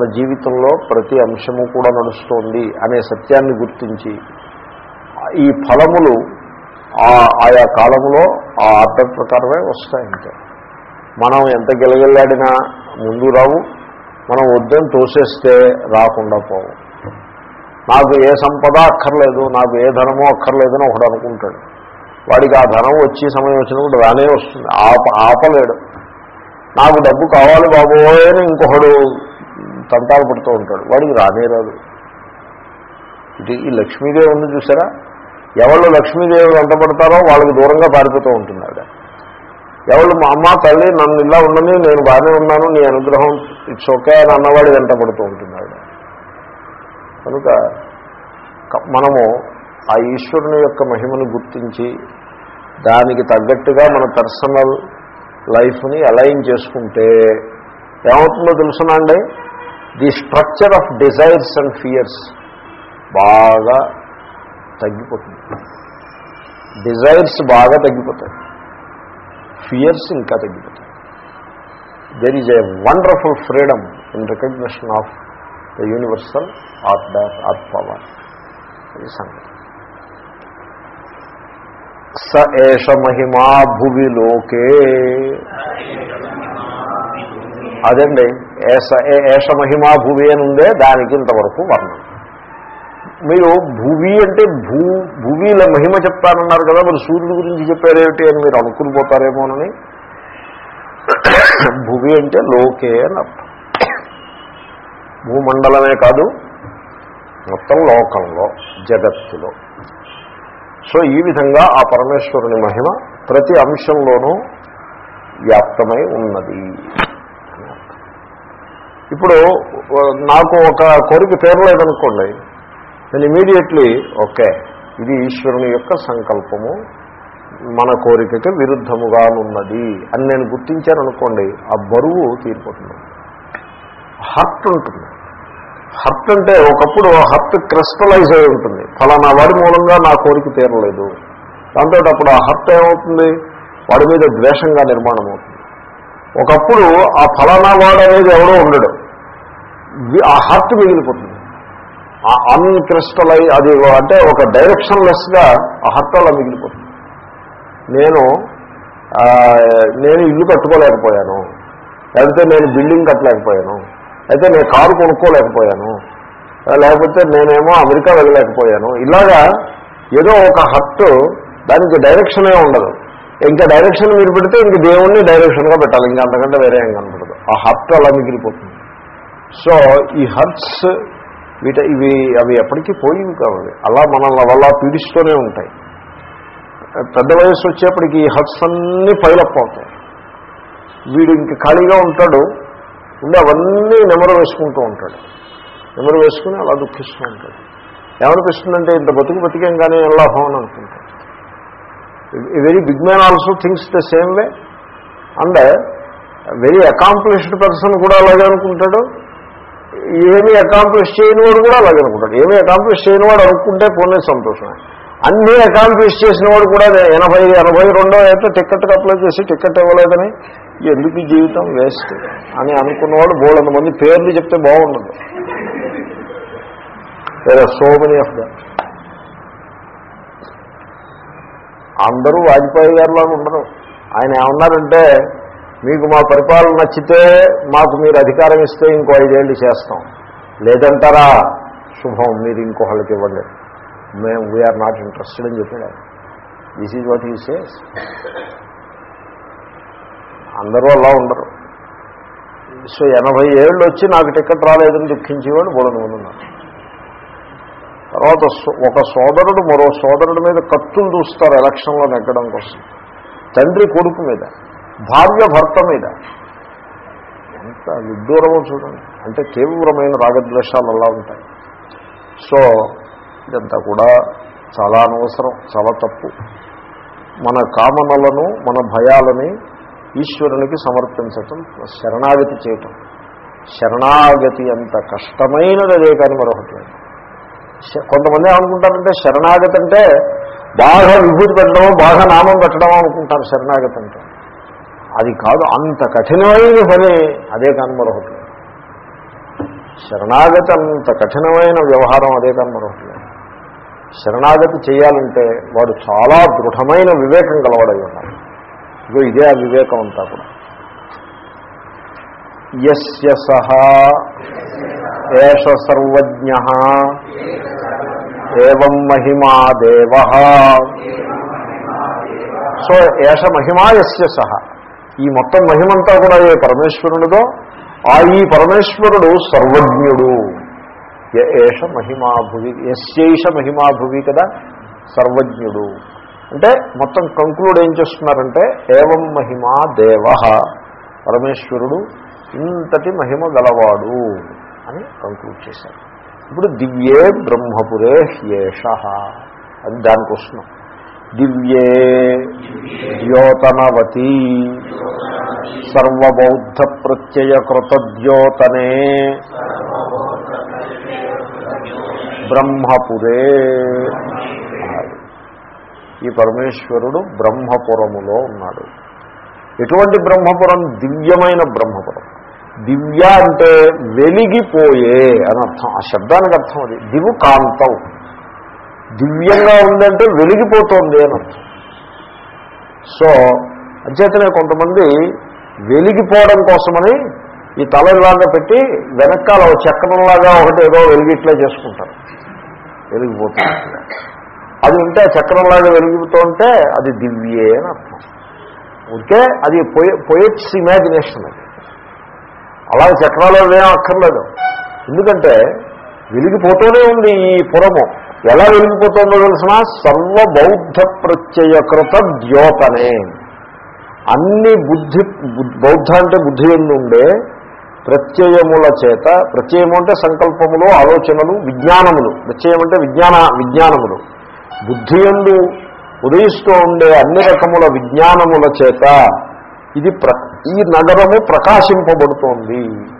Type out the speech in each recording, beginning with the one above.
మన జీవితంలో ప్రతి అంశము కూడా నడుస్తోంది అనే సత్యాన్ని గుర్తించి ఈ ఫలములు ఆ ఆయా కాలంలో ఆ ఆర్డర్ ప్రకారమే వస్తాయి మనం ఎంత గిలగిల్లాడినా ముందు రావు మనం వద్దని తోసేస్తే రాకుండా పోవు. నాకు ఏ సంపద అక్కర్లేదు నాకు ఏ ధనమో అక్కర్లేదని ఒకడు అనుకుంటాడు. వాడికి ఆ ధనం వచ్చి సమయం వచ్చినప్పుడు రానే వస్తుంది. ఆప ఆపలేడు. నాకు డబ్బు కావాలి బాబోయని ఇంకొకడు తంతాలు పడుతూ ఉంటాడు. వాడికి రానే రాదు. ఇది ఈ లక్ష్మీదేవి ఉంది చూసారా? ఎవళ్ళు లక్ష్మీదేవి వెంట పడతారో వాళ్ళకి దూరంగా పారిపోతూ ఉంటున్నాడు. ఎవరు మా అమ్మ తల్లి నన్ను ఇలా ఉండని నేను బాగానే ఉన్నాను నీ అనుగ్రహం ఇట్స్ ఓకే అని అన్నవాడు వెంట పడుతూ కనుక మనము ఆ ఈశ్వరుని యొక్క మహిమను గుర్తించి దానికి తగ్గట్టుగా మన పర్సనల్ లైఫ్ని అలైన్ చేసుకుంటే ఏమవుతుందో తెలుసునండి the structure of desires and fears బాగా తగ్గిపోతుంది. డిజైర్స్ బాగా తగ్గిపోతాయి. ఫియర్స్ ఇంకా తగ్గిపోతాయి. There is a wonderful freedom in recognition of the universal art art power అది సంగతి స ఏష మహిమా భువి లోకే అదండి ఏష ఏ- ఏష మహిమా భువి అని ఉందే దానికి ఇంతవరకు వర్ణం. మీరు భువి అంటే భూ భువిల మహిమ చెప్తానన్నారు కదా మరి సూర్యుడి గురించి చెప్పారేమిటి అని మీరు అనుకుని పోతారేమోనని? భువి అంటే లోకే అని అర్థం. భూమండలమే కాదు మొత్తం లోకంలో జగత్తులో. సో ఈ విధంగా ఆ పరమేశ్వరుని మహిమ ప్రతి అంశంలోనూ వ్యాప్తమై ఉన్నది. ఇప్పుడు నాకు ఒక కోరిక తీరలేదనుకోండి నేను ఇమీడియట్లీ ఓకే ఇది ఈశ్వరుని యొక్క సంకల్పము మన కోరికకి విరుద్ధముగా ఉన్నది అని నేను గుర్తించాననుకోండి ఆ బరువు తీరిపోతుంది. హర్ట్ ఉంటుంది. హర్ట్ అంటే ఒకప్పుడు హర్ట్ క్రిస్టలైజ్ అయి ఉంటుంది. ఫలానా వాడి మూలంగా నా కోరిక తీరలేదు. దాంతో అప్పుడు ఆ హర్ట్ ఏమవుతుంది? వాడి మీద ద్వేషంగా నిర్మాణం అవుతుంది ఒకప్పుడు ఆ ఫలానా వాడు అనేది ఎవడో ఉండడు. ఆ హార్ట్ మిగిలిపోతుంది. ఆ అన్క్రిస్టలై అది అంటే ఒక డైరెక్షన్ లెస్గా ఆ హార్ట్ అలా మిగిలిపోతుంది. నేను నేను ఇల్లు కట్టుకోలేకపోయాను. లేకపోతే నేను బిల్డింగ్ కట్టలేకపోయాను. అయితే నేను కారు కొనుక్కోలేకపోయాను. లేకపోతే నేనేమో అమెరికా వెళ్ళలేకపోయాను. ఇలాగా ఏదో ఒక హట్టు దానికి డైరెక్షనే ఉండదు. ఇంకా డైరెక్షన్ మీరు పెడితే ఇంక దేవుణ్ణి డైరెక్షన్గా పెట్టాలి. ఇంకా అంతకంటే వేరే ఏం కనపడదు. ఆ హట్టు అలా మిగిలిపోతుంది. సో ఈ హర్ట్స్ వీట ఇవి అవి ఎప్పటికీ పోయివి కావాలి అలా మనల్ని వల్ల పీడిస్తూనే ఉంటాయి. పెద్ద వయసు వచ్చేప్పటికి ఈ హర్ట్స్ అన్నీ పైలప్ అవుతాయి. వీడు ఇంక ఖాళీగా ఉంటాడు. ఉండి అవన్నీ నెమరు వేసుకుంటూ ఉంటాడు. నెమరు వేసుకుని అలా దుఃఖిస్తూ ఉంటాడు. ఏమనిపిస్తుందంటే ఇంత బతుకు బతికేం కానీ ఎలా హోన్ అనుకుంటాడు. Very big man also things the same way and very accomplished person కూడా అలాగే అనుకుంటాడు. ఏమీ అకాంప్లిష్ చేయని వాడు కూడా అలాగే అనుకుంటాడు. ఏమీ అకాంప్లిష్ చేయని వాడు అనుకుంటే పోనే సంతోషమే. అన్నీ అకాంప్లిష్ చేసిన వాడు కూడా ఎనభై ఎనభై రెండో అయితే టిక్కెట్కి అప్లై చేసి టికెట్ ఇవ్వలేదని ఎందుకు జీవితం వేస్ట్ అని అనుకున్నవాడు బోళ్ళంత మంది పేర్లు చెప్తే బాగుండదు. సో మెనీ ఆఫ్ దట్ అందరూ వాజ్పేయి గారిలాగా ఉండరు. ఆయన ఏమన్నారంటే మీకు మా పరిపాలన నచ్చితే మాకు మీరు అధికారం ఇస్తే ఇంకో ఐదేళ్ళు చేస్తాం. లేదంటారా? శుభం మీరు ఇంకొకళ్ళకి ఇవ్వండి. మేము వీఆర్ నాట్ ఇంట్రెస్టెడ్ అని చెప్పాడు this is what you says అందరూ అలా ఉండరు. సో ఎనభై ఏళ్ళు వచ్చి నాకు టికెట్ రాలేదని దుఃఖించేవాడు మూడు మంది ఉన్నారు. తర్వాత సో- ఒక సోదరుడు మరో సోదరుడి మీద కత్తులు చూస్తారు ఎలక్షన్లో నెగ్గడం కోసం. తండ్రి కొడుకు మీద. భార్య భర్త మీద. ఎంత విడ్డూరమో చూడండి. అంటే తీవ్రమైన రాగద్వేషాలు అలా ఉంటాయి. సో ఇదంతా కూడా చాలా అనవసరం చాలా తప్పు. మన కామనలను మన భయాలని ఈశ్వరునికి సమర్పించటం శరణాగతి చేయటం. శరణాగతి అంత కష్టమైనది అదే కానీ మరొకటి లేదు. శ- కొంతమంది ఏమనుకుంటారంటే శరణాగతి అంటే బాగా విభూతి పెట్టడం బాగా నామం పెట్టడం అనుకుంటారు శరణాగతి అంటే. అది కాదు అంత కఠినమైన పని. అదే కానీ మరొకటి శరణాగతి అంత కఠినమైన వ్యవహారం అదే కానీ మరొకటి శరణాగతి చేయాలంటే వాడు చాలా దృఢమైన వివేకం కలవాడై ఉండాలి. ఇదో ఇదే ఆ వివేకం అంతా కూడా. ఎస్య సహా ఏష సర్వజ్ఞ ఏం మహిమా దేవ. సో ఏష మహిమా ఎస్య సహ. ఈ మొత్తం మహిమంతా కూడా ఏ పరమేశ్వరునిదో ఆ ఈ పరమేశ్వరుడు సర్వజ్ఞుడు. ఏష మహిమాభువి ఎస్యేష మహిమాభువి కదా సర్వజ్ఞుడు. అంటే మొత్తం కంక్లూడ్ ఏం చేస్తున్నారంటే ఏవం మహిమా దేవ పరమేశ్వరుడు ఇంతటి మహిమ గలవాడు అని కంక్లూడ్ చేశారు. ఇప్పుడు దివ్యే బ్రహ్మపురే హ్యేష అని దానికి వస్తున్నాం దివ్యే ద్యోతనవతి సర్వబౌద్ధ ప్రత్యయ కృతద్యోతనే బ్రహ్మపురే ఈ పరమేశ్వరుడు బ్రహ్మపురములో ఉన్నాడు. ఎటువంటి బ్రహ్మపురం? దివ్యమైన బ్రహ్మపురం. దివ్య అంటే వెలిగిపోయే అని అర్థం. ఆ శబ్దానికి అర్థం అది. దివు కాంతం. దివ్యంగా ఉందంటే వెలిగిపోతోంది అని అర్థం. సో అంచేతనే కొంతమంది వెలిగిపోవడం కోసమని ఈ తల ఇలాగా పెట్టి వెనకాల చక్రంలాగా ఒకటి ఏదో వెలిగిట్లా చేసుకుంటారు. వెలిగిపోతుంది. అది ఉంటే ఆ చక్రంలాగా వెలిగిపోతూ ఉంటే అది దివ్యే అని అర్థం. ఉంటే అది పొయ పొయట్స్ ఇమాజినేషన్ అది. అలా చక్రాలు ఏం అక్కర్లేదు. ఎందుకంటే వెలిగిపోతూనే ఉంది ఈ పురము. ఎలా వెలిగిపోతుందో తెలిసిన? సర్వబౌద్ధ ప్రత్యయకృత ద్యోతనే అన్ని బుద్ధి బుద్ధ- బౌద్ధ అంటే బుద్ధి ఉండే ప్రత్యయముల చేత ప్రత్యయము అంటే సంకల్పములు ఆలోచనలు విజ్ఞానములు. ప్రత్యయం అంటే విజ్ఞాన విజ్ఞానములు. బుద్ధి ఎందు ఉదయిస్తూ ఉండే అన్ని రకముల విజ్ఞానముల చేత ఇది ప్ర ఈ నగరము ప్రకాశింపబడుతోంది.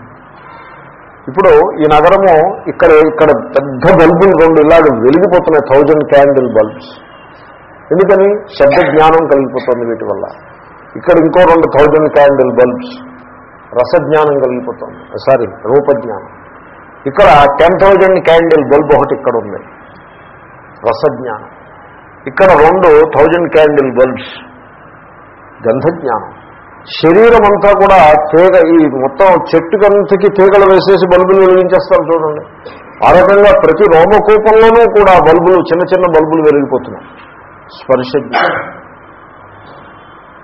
ఇప్పుడు ఈ నగరము ఇక్కడ ఇక్కడ పెద్ద బల్బులు రెండు ఇలాగ వెలిగిపోతున్నాయి థౌజండ్ క్యాండిల్ బల్బ్స్ ఎందుకని? శబ్ద జ్ఞానం కలిగిపోతుంది వీటి వల్ల. ఇక్కడ ఇంకో రెండు థౌజండ్ క్యాండిల్ బల్బ్స్ రసజ్ఞానం కలిగిపోతుంది. Eh, సారీ రూపజ్ఞానం. ఇక్కడ టెన్ థౌజండ్ క్యాండిల్ బల్బ్ ఒకటి ఇక్కడ ఉంది. రసజ్ఞానం ఇక్కడ రెండు థౌజండ్ క్యాండిల్ బల్బ్స్ గంధజ్ఞానం. శరీరం అంతా కూడా తీగ ఈ మొత్తం చెట్టుకంతకి తీగలు వేసేసి బల్బులు వెలిగించేస్తారు చూడండి ఆ రకంగా ప్రతి రోమకూపంలోనూ కూడా బల్బులు చిన్న చిన్న బల్బులు వెలిగిపోతున్నాయి స్పర్శ జ్ఞానం.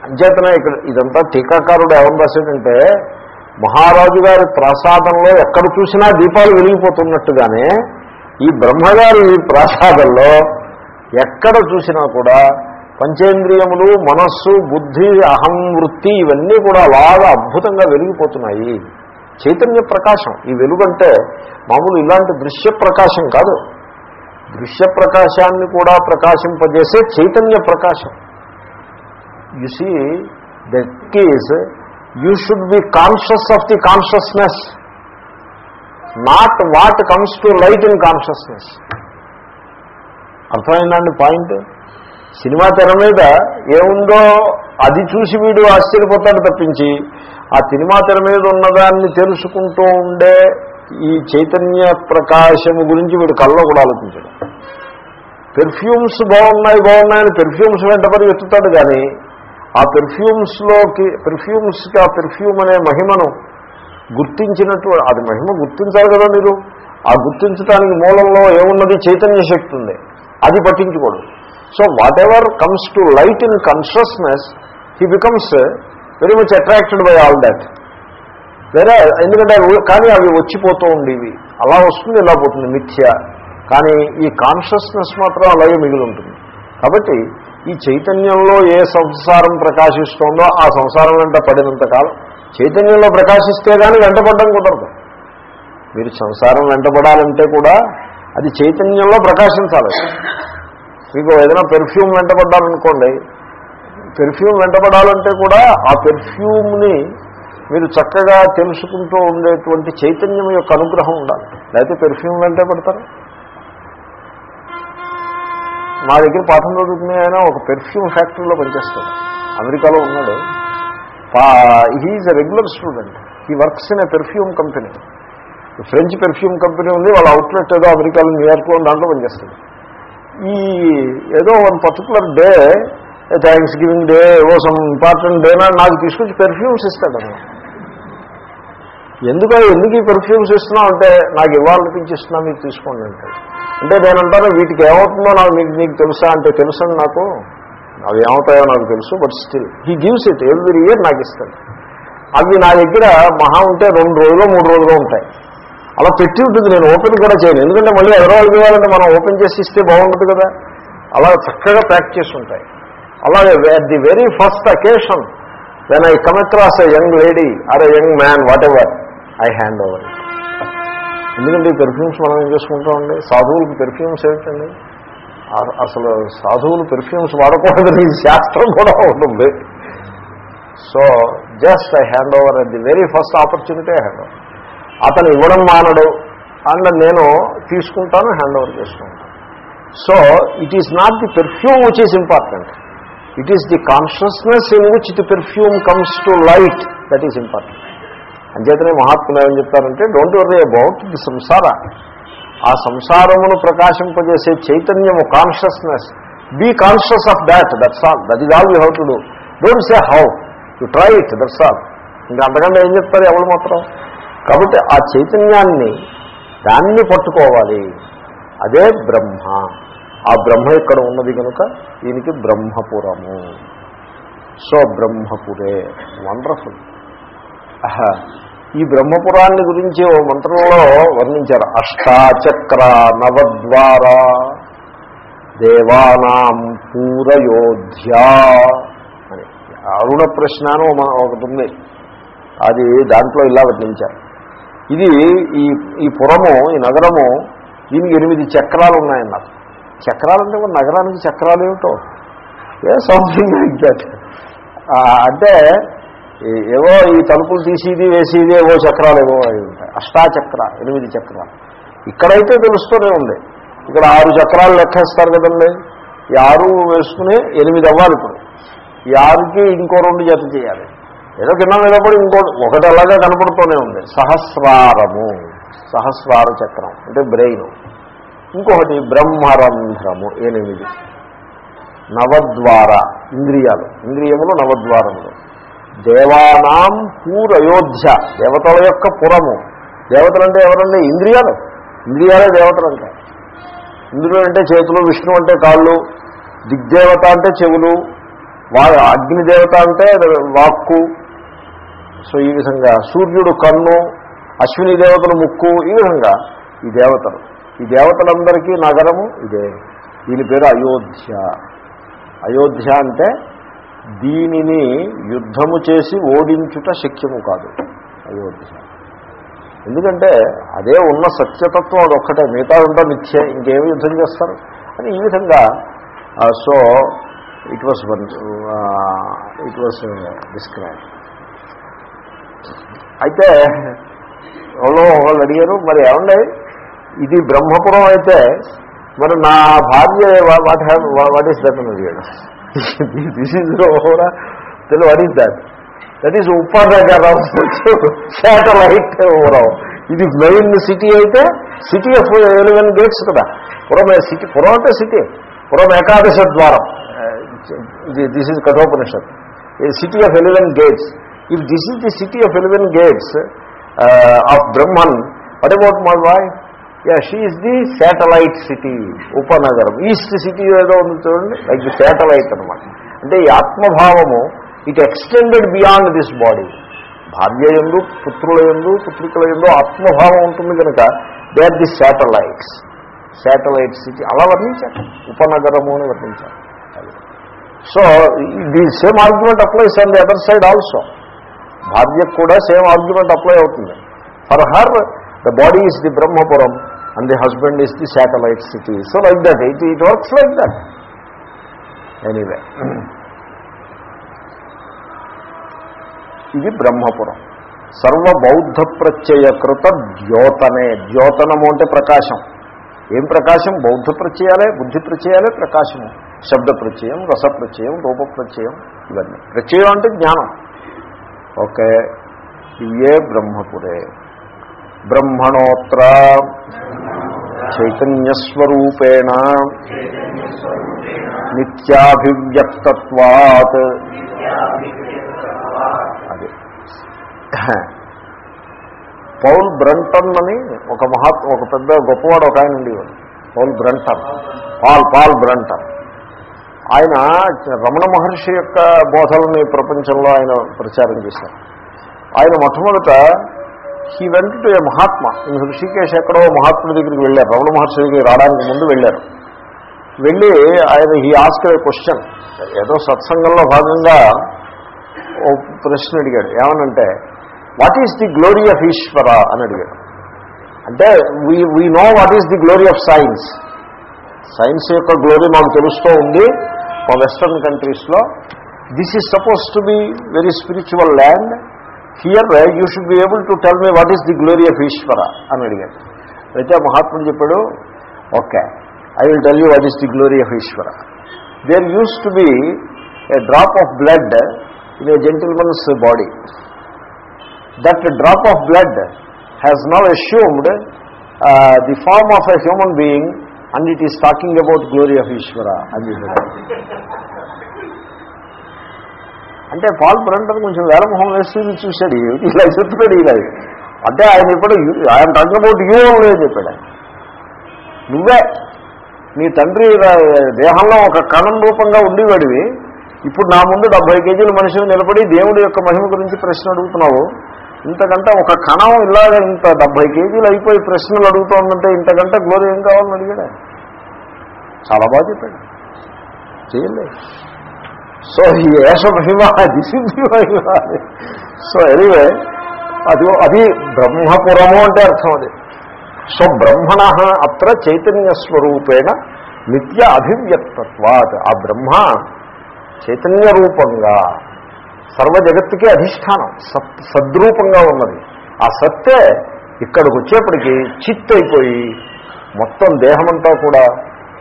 అంచేతనే ఇక్కడ ఇదంతా టీకాకారుడు ఏమని రాశాడంటే మహారాజు గారి ప్రసాదంలో ఎక్కడ చూసినా దీపాలు వెలిగిపోతున్నట్టుగానే ఈ బ్రహ్మగారి ప్రాసాదంలో ప్రసాదంలో ఎక్కడ చూసినా కూడా పంచేంద్రియములు మనస్సు బుద్ధి అహం వృత్తి ఇవన్నీ కూడా బాగా అద్భుతంగా వెలిగిపోతున్నాయి. చైతన్య ప్రకాశం. ఈ వెలుగంటే మామూలు ఇలాంటి దృశ్య ప్రకాశం కాదు. దృశ్య ప్రకాశాన్ని కూడా ప్రకాశింపజేసే చైతన్య ప్రకాశం. You see that is you should be conscious of the consciousness not what comes to light in consciousness అర్థమైందండి పాయింట్? సినిమా తెర మీద ఏముందో అది చూసి వీడు ఆశ్చర్యపోతాడు తప్పించి ఆ సినిమా తెర మీద ఉన్నదాన్ని తెలుసుకుంటూ ఉండే ఈ చైతన్య ప్రకాశము గురించి వీడు కళ్ళలో కూడా ఆలోచించడు. పెర్ఫ్యూమ్స్ బాగున్నాయి బాగున్నాయని పెర్ఫ్యూమ్స్ వెంటబడి ఎత్తుతాడు కానీ ఆ పెర్ఫ్యూమ్స్లోకి పెర్ఫ్యూమ్స్కి ఆ పెర్ఫ్యూమ్ అనే మహిమను గుర్తించినట్టు అది మహిమ గుర్తించాలి కదా మీరు? ఆ గుర్తించడానికి మూలంలో ఏమున్నది? చైతన్య శక్తి ఉంది. అది పట్టించుకోడు. So whatever comes to light in consciousness he becomes very much attracted by all that వేరే ఎందుకంటే కానీ అవి వచ్చిపోతూ ఉండేవి. అలా వస్తుంది ఇలా పోతుంది మిథ్య. కానీ ఈ కాన్షియస్నెస్ మాత్రం అలాగే మిగిలి ఉంటుంది. కాబట్టి ఈ చైతన్యంలో ఏ సంసారం ప్రకాశిస్తోందో ఆ సంసారం వెంట పడినంత కాలం చైతన్యంలో ప్రకాశిస్తే కానీ వెంటపడడం కుదరదు. మీరు సంసారం వెంటపడాలంటే కూడా అది చైతన్యంలో ప్రకాశించాలి. మీకు ఏదైనా పెర్ఫ్యూమ్ వెంటపడ్డాలనుకోండి పెర్ఫ్యూమ్ వెంటపడాలంటే కూడా ఆ పెర్ఫ్యూమ్ని మీరు చక్కగా తెలుసుకుంటూ ఉండేటువంటి చైతన్యం యొక్క అనుగ్రహం ఉండాలి. లేకపోతే పెర్ఫ్యూమ్ వెంటే పడతారు. మా దగ్గర పాఠం చదువుకునే ఆయన ఒక పెర్ఫ్యూమ్ ఫ్యాక్టరీలో పనిచేస్తాడు. అమెరికాలో ఉన్నాడు. He is a regular student he works in a perfume company French perfume company ఉంది. వాళ్ళ అవుట్లెట్ ఏదో అమెరికాలో న్యూయార్క్లో దాంట్లో పనిచేస్తుంది ఈ ఏదో one particular day thanksgiving day ఏవో సమ్ ఇంపార్టెంట్ డే నాకు తీసుకొచ్చి పెర్ఫ్యూమ్స్ ఇస్తాడు అన్నమాట ఎందుకు ఎందుకు ఈ పెర్ఫ్యూమ్స్ ఇస్తున్నావు అంటే నాకు ఇవ్వాలనిపించి ఇస్తున్నా మీకు తీసుకోండి అంటే అంటే నేను అంటాను వీటికి ఏమవుతుందో నాకు మీకు నీకు తెలుసా అంటే తెలుసండి నాకు అవి ఏమవుతాయో నాకు తెలుసు but still he gives it every year నాకు ఇస్తాడు. అవి నా దగ్గర మహా ఉంటే రెండు రోజులు మూడు రోజులు ఉంటాయి. అలా పెట్టి ఉంటుంది నేను ఓపెన్ కూడా చేయను. ఎందుకంటే మళ్ళీ ఎదరవాళ్ళకి ఇవ్వాలంటే మనం ఓపెన్ చేసి ఇస్తే బాగుంటుంది కదా. అలా చక్కగా ప్యాక్ చేసి ఉంటాయి. అలాగే at the very first occasion when I come across a young lady or a young man whatever I hand over it ఎందుకంటే ఈ పెర్ఫ్యూమ్స్ మనం ఏం చేసుకుంటామండి సాధువులకి పెర్ఫ్యూమ్స్ ఏమిటండి? అసలు సాధువులు పెర్ఫ్యూమ్స్ వాడకూడదని శాస్త్రం కూడా ఉంటుంది. So just I hand over at the very first opportunity hand over అతను ఇవ్వడం మానడు. అండ్ నేను తీసుకుంటాను హ్యాండ్ ఓవర్ చేసుకుంటాను. So it is not the perfume which is important it is the consciousness in which the perfume comes to light that is important అంచేతనే మహాత్ములు ఏమని చెప్తారంటే డోంట్ వరీ అబౌట్ ది సంసార ఆ సంసారమును ప్రకాశింపజేసే చైతన్యము consciousness be conscious of that that's all that is all you how to do don't say how you try it that's all ఇంకా అంతకంటే ఏం చెప్తారు ఎవరు మాత్రం? కాబట్టి ఆ చైతన్యాన్ని దాన్ని పట్టుకోవాలి. అదే బ్రహ్మ. ఆ బ్రహ్మ ఇక్కడ ఉన్నది కనుక దీనికి బ్రహ్మపురము. సో బ్రహ్మపురే. వండర్ఫుల్ ఈ బ్రహ్మపురాన్ని గురించి ఓ మంత్రంలో వర్ణించారు. అష్టాచక్ర నవద్వార దేవానాం పూరయోధ్య అని. అరుణ ప్రశ్న అని ఒకటి ఉంది. అది దాంట్లో ఇలా వర్ణించారు. ఇది ఈ ఈ పురము ఈ నగరము దీనికి ఎనిమిది చక్రాలు ఉన్నాయన్నారు. చక్రాలు అంటే నగరానికి చక్రాలు ఏమిటో? ఏ సంథింగ్ లైక్ దట్ అంటే ఏవో ఈ తలుపులు తీసేది వేసేది ఏవో చక్రాలు ఏవో అవి ఉంటాయి. అష్టాచక్ర ఎనిమిది చక్రాలు. ఇక్కడైతే తెలుస్తూనే ఉంది. ఇక్కడ ఆరు చక్రాలు లెక్కేస్తారు కదండి. ఈ ఆరు వేసుకుని ఎనిమిది అవ్వాలి ఇప్పుడు. ఈ ఆరుకి ఇంకో రెండు జత చేయాలి. ఏదో కింద మీద పడి ఇంకో ఒకటి అలాగే కనపడుతూనే ఉంది. సహస్రారము. సహస్రార చక్రం అంటే బ్రెయిన్. ఇంకొకటి బ్రహ్మరంధ్రము ఎనిమిది నవద్వార ఇంద్రియాలు. ఇంద్రియములు నవద్వారములు. దేవానాం పూర్ అయోధ్య దేవతల యొక్క పురము. దేవతలు అంటే ఎవరండి? ఇంద్రియాలు. ఇంద్రియాలే దేవతలు అంటే. ఇంద్రుడు అంటే చేతులు విష్ణు అంటే కాళ్ళు దిగ్దేవత అంటే చెవులు వా అగ్నిదేవత అంటే వాక్కు సో ఈ విధంగా సూర్యుడు కన్ను అశ్విని దేవతలు ముక్కు ఈ విధంగా ఈ దేవతలు. ఈ దేవతలందరికీ నగరము ఇదే. దీని పేరు అయోధ్య. అయోధ్య అంటే దీనిని యుద్ధము చేసి ఓడించుట శక్యము కాదు అయోధ్య. ఎందుకంటే అదే ఉన్న సత్యతత్వం అది ఒక్కటే మిగతా ఉంటే మిథ్యే ఇంకేమి యుద్ధం చేస్తారు? అని ఈ విధంగా so it was one it was describe అయితే ఎవరో వాళ్ళు అడిగారు మరి ఏమండి? ఇది బ్రహ్మపురం అయితే మరి నా భార్య what have what is that అని అడిగాడు. దిస్ ఈజ్ కూడా తెలియదు what is that? That is ఉపానగరం satellite పురం ఇది మెయిన్ సిటీ అయితే సిటీ ఆఫ్ ఎలెవెన్ గేట్స్ కదా. పురం సిటీ పురం అంటే సిటీ పురం ఏకాదశ ద్వారం. Uh, this is Kathopanishad. City of eleven gates. If this is the city of eleven gates of Brahman what about my boy yeah she is the satellite city ఉపనగరం east city ఏదో ఉంది చూడండి like the satellite అనమాట అంటే ఈ ఆత్మభావము it extended beyond this body భార్య ఎందు పుత్రుల ఎందు పుత్రికల ఎందు ఆత్మభావం ఉంటుంది కనుక they are the satellites satellite city అలా వర్ణించారు. ఉపనగరము అని వర్ణించారు. So the same argument applies on the other side also భార్యకు కూడా సేమ్ ఆర్గ్యుమెంట్ అప్లై అవుతుంది. For her the body is the Brahmapuram and the husband is the satellite city so like that it it works like that anyway ఇది బ్రహ్మపురం. సర్వ బౌద్ధ ప్రత్యయకృత ద్యోతనే. ద్యోతనము అంటే ప్రకాశం. ఏం ప్రకాశం? బౌద్ధ ప్రత్యయాలే బుద్ధి ప్రత్యయాలే ప్రకాశము. శబ్ద ప్రత్యయం రస ప్రత్యయం రూప ప్రత్యయం ఇవన్నీ. ప్రత్యయం అంటే జ్ఞానం. ఓకే ఇవే బ్రహ్మపురే బ్రహ్మణోత్ర చైతన్యస్వరూపేణ నిత్యాభివ్యక్తత్వాత్ అది పౌల్ బ్రంటన్ అని ఒక మహాత్ ఒక పెద్ద గొప్పవాడు ఒక ఆయన ఉండేవాడు. Paul Brunton. Paul Paul Brunton. ఆయన రమణ మహర్షి యొక్క బోధలని ప్రపంచంలో ఆయన ప్రచారం చేశారు. ఆయన మొట్టమొదట he went to a Mahatma in Rishikesh ఎక్కడో మహాత్ముడి దగ్గరికి వెళ్ళారు. రమణ మహర్షి దగ్గరికి రావడానికి ముందు వెళ్ళారు. వెళ్ళి ఆయన హీ ఆస్క్ ఏ క్వశ్చన్ ఏదో సత్సంగంలో భాగంగా ఓ ప్రశ్న అడిగాడు. ఏమనంటే what is the glory of Ishwara అని అడిగాడు. అంటే we we know what is the glory of science science యొక్క గ్లోరీ మాకు తెలుస్తూ ఉంది. మా వెస్ట్రన్ కంట్రీస్లో this is suppose to be very spiritual land here you should be able to tell me what is the glory of Ishwara అని అడిగాడు. అయితే మహాత్ముడు చెప్పాడు okay I will tell you what is the glory of Ishwara there used to be a drop of blood in a gentleman's body that drop of blood has now assumed uh, the form of a human and it is talking about glory of Ishwara అని అంటే Paul Brunton కొంచెం వేలమొహం వేసి చూశాడు. ఏమిటి ఇలా చెప్తున్నాడు ఇలా అంటే ఆయన ఇప్పుడు ఆయన టాకింగ్ అబౌట్ యూ అని చెప్పాడు నువ్వే. నీ తండ్రి దేహంలో ఒక కణం రూపంగా ఉండేవాడివి. ఇప్పుడు నా ముందు డెబ్బై కేజీల మనిషిని నిలబడి దేవుడి యొక్క మహిమ గురించి ప్రశ్న అడుగుతున్నావు. ఇంతకంటే ఒక కణం ఇలాగ ఇంత డెబ్బై కేజీలు అయిపోయి ప్రశ్నలు అడుగుతోందంటే ఇంతకంటే గ్లోరీ ఏం కావాలని అడిగాడు చాలా బాగా చెప్పాడు. చేయలే సో ఈ ఏష మహిమ. మహిమ. సో ఎనీవే అది అది బ్రహ్మపురము అంటే అర్థం అది. సో బ్రహ్మణ అత్ర చైతన్య స్వరూపేణ నిత్య అభివ్యక్తత్వాత్. ఆ బ్రహ్మ చైతన్య రూపంగా సర్వ జగత్తుకే అధిష్టానం సత్ సద్రూపంగా ఉన్నది. ఆ సత్తే ఇక్కడికి వచ్చేప్పటికీ చిత్ అయిపోయి మొత్తం దేహమంతా కూడా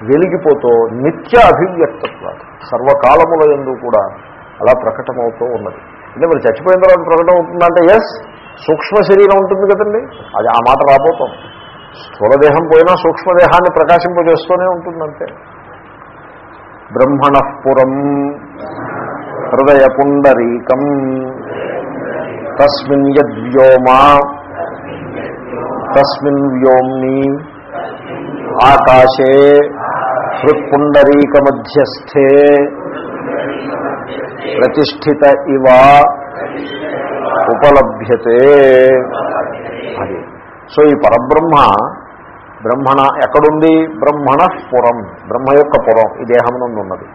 వెలిగిపోతూ నిత్య అభివ్యక్తత్వాలు. సర్వకాలముల ఎందు కూడా అలా ప్రకటమవుతూ ఉన్నది. అంటే మరి చచ్చిపోయిన తర్వాత ప్రకటన అవుతుందంటే ఎస్ సూక్ష్మ శరీరం ఉంటుంది కదండి. అది ఆ మాట రాబోతాం స్థూలదేహం పోయినా సూక్ష్మదేహాన్ని ప్రకాశింపజేస్తూనే ఉంటుందంటే బ్రహ్మణఃపురం హృదయ పుండరీకం తస్మిన్ యద్వ్యోమా తస్మిన్ వ్యోమ్ని ఆకాశే హృత్పుండరీక మధ్యస్థే ప్రతిష్ఠిత ఇవ ఉపలభ్యతే. అది. సో ఈ పరబ్రహ్మ బ్రహ్మణ ఎక్కడుంది? బ్రహ్మణ పురం బ్రహ్మ యొక్క పురం ఈ దేహం ఉన్నది.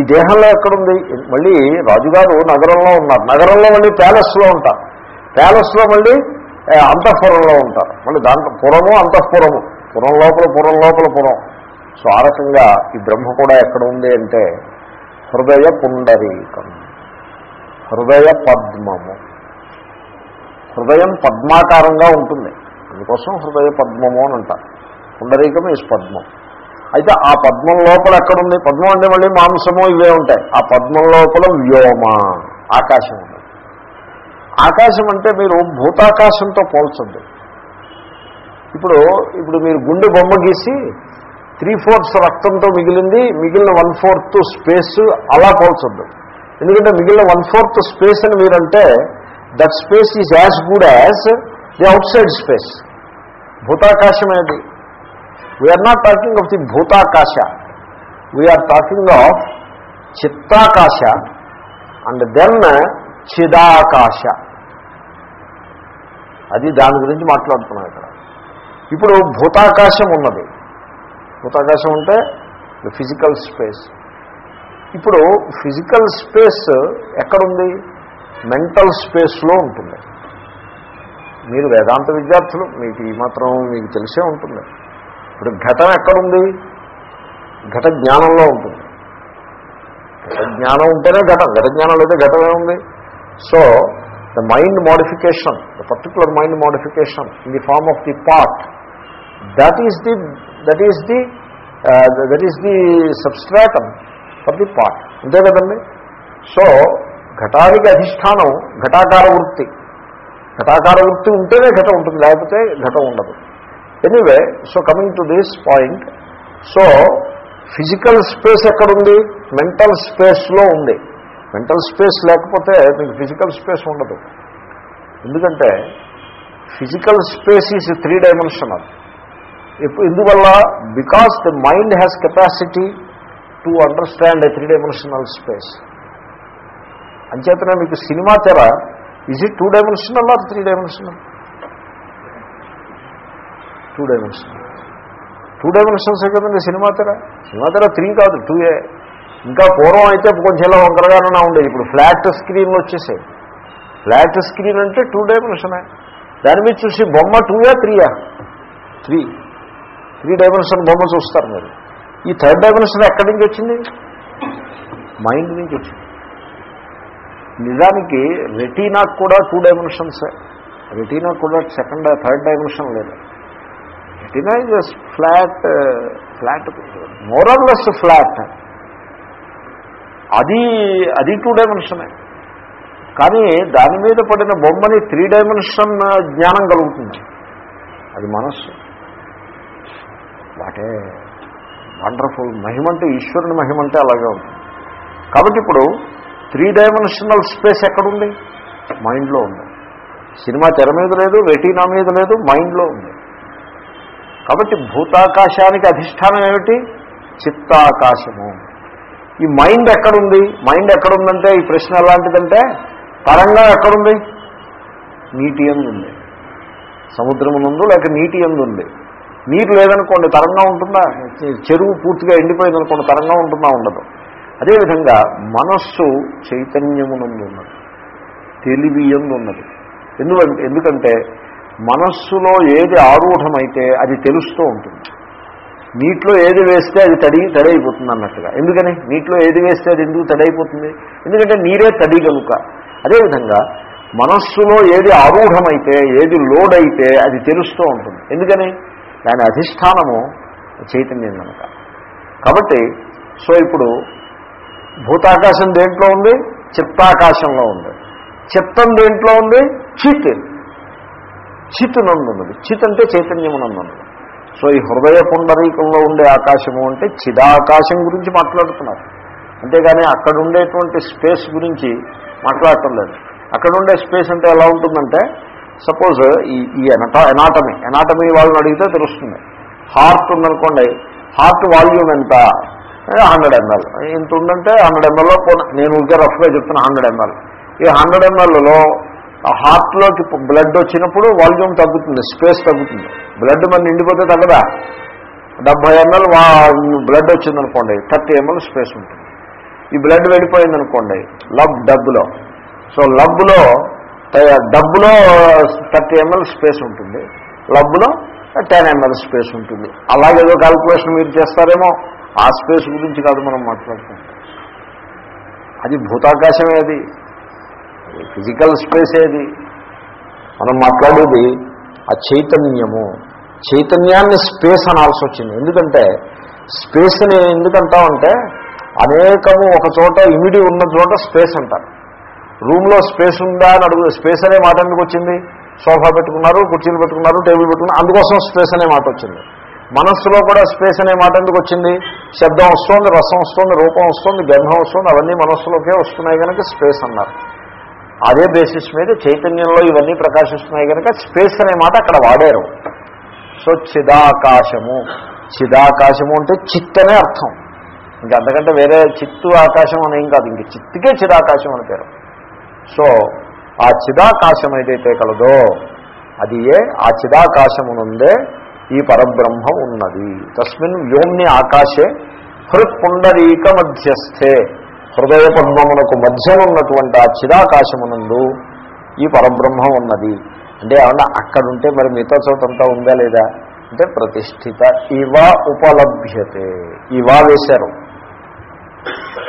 ఈ దేహంలో ఎక్కడుంది? మళ్ళీ రాజుగారు నగరంలో ఉన్నారు. నగరంలో మళ్ళీ ప్యాలెస్లో ఉంటారు. ప్యాలెస్లో మళ్ళీ అంతఃపురంలో ఉంటారు. మళ్ళీ దాంట్లో పురము అంతఃపురము. పురం లోపల పురం లోపల పురం. సో ఆ రకంగా ఈ బ్రహ్మ కూడా ఎక్కడ ఉంది అంటే హృదయ పుండరీకం. హృదయ పద్మము. హృదయం పద్మాకారంగా ఉంటుంది. అందుకోసం హృదయ పద్మము అని అంటారు. పుండరీకం ఈజ్ పద్మం. అయితే ఆ పద్మం లోపల ఎక్కడుంది పద్మం అంటే మళ్ళీ మాంసము ఇవే ఉంటాయి. ఆ పద్మం లోపల వ్యోమ ఆకాశం ఉంది. ఆకాశం అంటే మీరు భూతాకాశంతో పోల్చండి. ఇప్పుడు ఇప్పుడు మీరు గుండె బొమ్మ గీసి త్రీ ఫోర్త్స్ రక్తంతో మిగిలింది మిగిలిన వన్ ఫోర్త్ స్పేస్ అలా పోల్చొద్దు. ఎందుకంటే మిగిలిన వన్ ఫోర్త్ స్పేస్ అని మీరంటే that space is as good as the outside space భూతాకాశమేది we are not talking of the భూతాకాశ. We are talking of చిత్తాకాశ and then చిదాకాశ. అది దాని గురించి మాట్లాడుతున్నాం ఇక్కడ. ఇప్పుడు భూతాకాశం ఉన్నది. భూతాకాశం అంటే ఫిజికల్ స్పేస్ ఇప్పుడు ఫిజికల్ స్పేస్ ఎక్కడుంది? మెంటల్ స్పేస్లో ఉంటుంది. మీరు వేదాంత విద్యార్థులు మీకు ఈ మాత్రం మీకు తెలిసే ఉంటుంది. ఇప్పుడు ఘటం ఎక్కడుంది? ఘట జ్ఞానంలో ఉంటుంది. ఘట జ్ఞానం ఉంటేనే ఘటం ఘట జ్ఞానం లేదా ఘటమే ఉంది so the mind modification the particular mind modification in the form of the part that is the that is the that is the substratum for the part అంతే కదండి? సో ఘటానికి అధిష్టానం ఘటాకార వృత్తి. ఘటాకార వృత్తి ఉంటేనే ఘటం ఉంటుంది లేకపోతే ఘటం ఉండదు. Anyway so coming to this point so physical space ఎక్కడుంది? మెంటల్ స్పేస్లో ఉంది. మెంటల్ స్పేస్ లేకపోతే మీకు ఫిజికల్ స్పేస్ ఉండదు. ఎందుకంటే physical space is three dimensional ఎందువల్ల because the mind has capacity to understand a three dimensional space అంచేతనే మీకు సినిమా తెర is it two dimensional or three dimensional two dimensional two dimensions కదండి cinema తెర? Cinema తెర three కాదు two ఏ ఇంకా పూర్వం అయితే కొంచెం ఇలా వంకరగానే ఉండేది. ఇప్పుడు ఫ్లాట్ స్క్రీన్లు వచ్చేసాయి. ఫ్లాట్ స్క్రీన్ అంటే టూ డైమెన్షనే దాని మీద చూసి బొమ్మ టూయా త్రీయా త్రీ త్రీ డైమెన్షన్ బొమ్మ చూస్తారు మీరు. ఈ థర్డ్ డైమెన్షన్ ఎక్కడి నుంచి వచ్చింది? మైండ్ నుంచి వచ్చింది. నిజానికి రెటీనాకు కూడా టూ డైమెన్షన్సే రెటీనా కూడా సెకండ్ థర్డ్ డైమెన్షన్ లేదు. Retina is flat flat. More or less flat. అది అది టూ డైమెన్షనే కానీ దాని మీద పడిన బొమ్మని త్రీ డైమెన్షన్ జ్ఞానం కలుగుతుంది. అది మనస్సు. వాటే వండర్ఫుల్ మహిమంటే ఈశ్వరుని మహిమంటే అలాగే ఉంటుంది కాబట్టి ఇప్పుడు త్రీ డైమెన్షనల్ స్పేస్ ఎక్కడుంది? మైండ్లో ఉంది. సినిమా తెర మీద లేదు రెటీనా మీద లేదు మైండ్లో ఉంది. కాబట్టి భూతాకాశానికి అధిష్టానం ఏమిటి? చిత్తాకాశము. ఈ మైండ్ ఎక్కడుంది? మైండ్ ఎక్కడుందంటే ఈ ప్రశ్న ఎలాంటిదంటే తరంగం ఎక్కడుంది? నీటి ఎందు ఉంది. సముద్రమునందు లేక నీటి ఎందు ఉంది. నీరు లేదనుకోండి తరంగా ఉంటుందా? చెరువు పూర్తిగా ఎండిపోయిందనుకోండి తరంగా ఉంటుందా? ఉండదు. అదేవిధంగా మనస్సు చైతన్యమునందు ఉన్నది తెలివి ఎందు ఉన్నది ఎందుకంటే ఎందుకంటే మనస్సులో ఏది ఆరూఢమైతే అది తెలుస్తూ ఉంటుంది. నీటిలో ఏది వేస్తే అది తడి తడైపోతుంది అన్నట్టుగా. ఎందుకని? నీటిలో ఏది వేస్తే అది ఎందుకు తడైపోతుంది? ఎందుకంటే నీరే తడి కనుక అదేవిధంగా మనస్సులో ఏది ఆరూఢమైతే ఏది లోడ్ అయితే అది తెలుస్తూ ఉంటుంది. ఎందుకని? దాని అధిష్టానము చైతన్యం కనుక కాబట్టి సో ఇప్పుడు భూతాకాశం దేంట్లో ఉంది? చిత్తాకాశంలో ఉంది. చిత్తం దేంట్లో ఉంది? చిత్. చిత్ నందున్నది చిత్ అంటే చైతన్యమునందున్నది సో ఈ హృదయ పుండరీకంలో ఉండే ఆకాశము అంటే చిదాకాశం గురించి మాట్లాడుతున్నారు. అంతేగాని అక్కడ ఉండేటువంటి స్పేస్ గురించి మాట్లాడటం లేదు. అక్కడ ఉండే స్పేస్ అంటే ఎలా ఉంటుందంటే సపోజ్ ఈ ఈ ఎనటా ఎనాటమీ ఎనాటమీ వాళ్ళని అడిగితే తెలుస్తుంది. హార్ట్ ఉందనుకోండి హార్ట్ వాల్యూమ్ ఎంత? హండ్రెడ్ ఎంఎల్ ఇంత ఉందంటే హండ్రెడ్ ఎంఎల్లో నేను ఊరికే రఫ్గా చెప్తున్నా హండ్రెడ్ ఎంఎల్ ఈ హండ్రెడ్ ఎంఎల్లో ఆ హార్ట్లోకి బ్లడ్ వచ్చినప్పుడు వాల్యూమ్ తగ్గుతుంది స్పేస్ తగ్గుతుంది. బ్లడ్ మన నిండిపోతే తగ్గదా? డెబ్బై ఎంఎల్ బ్లడ్ వచ్చిందనుకోండి థర్టీ ఎంఎల్ స్పేస్ ఉంటుంది. ఈ బ్లడ్ వెళ్ళిపోయిందనుకోండి లబ్ డబ్బులో సో లబ్లో డబ్బులో థర్టీ ఎంఎల్ స్పేస్ ఉంటుంది. లబ్లో టెన్ ఎంఎల్ స్పేస్ ఉంటుంది. అలాగేదో క్యాల్కులేషన్ మీరు చేస్తారేమో ఆ స్పేస్ గురించి కాదు మనం మాట్లాడుతాం అది భూతాకాశం ఏది? ఫిజికల్ స్పేస్ ఏది? మనం మాట్లాడేది ఆ చైతన్యము. చైతన్యాన్ని స్పేస్ అనాల్సి వచ్చింది. ఎందుకంటే స్పేస్ని ఎందుకంటామంటే అనేకము ఒక చోట ఇమిడి ఉన్న చోట స్పేస్ అంటారు. రూమ్లో స్పేస్ ఉందా అని అడుగు స్పేస్ అనే మాట ఎందుకు వచ్చింది? సోఫా పెట్టుకున్నారు కుర్చీలు పెట్టుకున్నారు టేబుల్ పెట్టుకున్నారు అందుకోసం స్పేస్ అనే మాట వచ్చింది. మనస్సులో కూడా స్పేస్ అనే మాట ఎందుకు వచ్చింది? శబ్దం వస్తుంది రసం వస్తుంది రూపం వస్తుంది గంధం వస్తుంది అవన్నీ మనస్సులోకే వస్తున్నాయి కనుక స్పేస్ అన్నారు. అదే బేసిస్ మీద చైతన్యంలో ఇవన్నీ ప్రకాశిస్తున్నాయి కనుక స్పేస్ అనే మాట అక్కడ వాడారు. సో చిదాకాశము. చిదాకాశము అంటే చిత్ అనే అర్థం. ఇంకా అంతకంటే వేరే చిత్తు ఆకాశం అనేం కాదు. ఇంక చిత్తుకే చిదాకాశం అని పేరు. సో ఆ చిదాకాశం ఏదైతే కలదో అది ఏ? ఆ చిదాకాశమునుందే ఈ పరబ్రహ్మం ఉన్నది. తస్మిన్ వ్యోమ్ని ఆకాశే హృత్పుండరీక మధ్యస్థే. హృదయ పద్మమునకు మధ్యనున్నటువంటి ఆ చిదాకాశమునందు ఈ పరబ్రహ్మం ఉన్నది. అంటే ఏమన్నా అక్కడుంటే మరి మిగతా చోటంతా ఉందా లేదా? అంటే ప్రతిష్ఠిత ఇవ ఉపలభ్యతే. ఇవా వేశారు.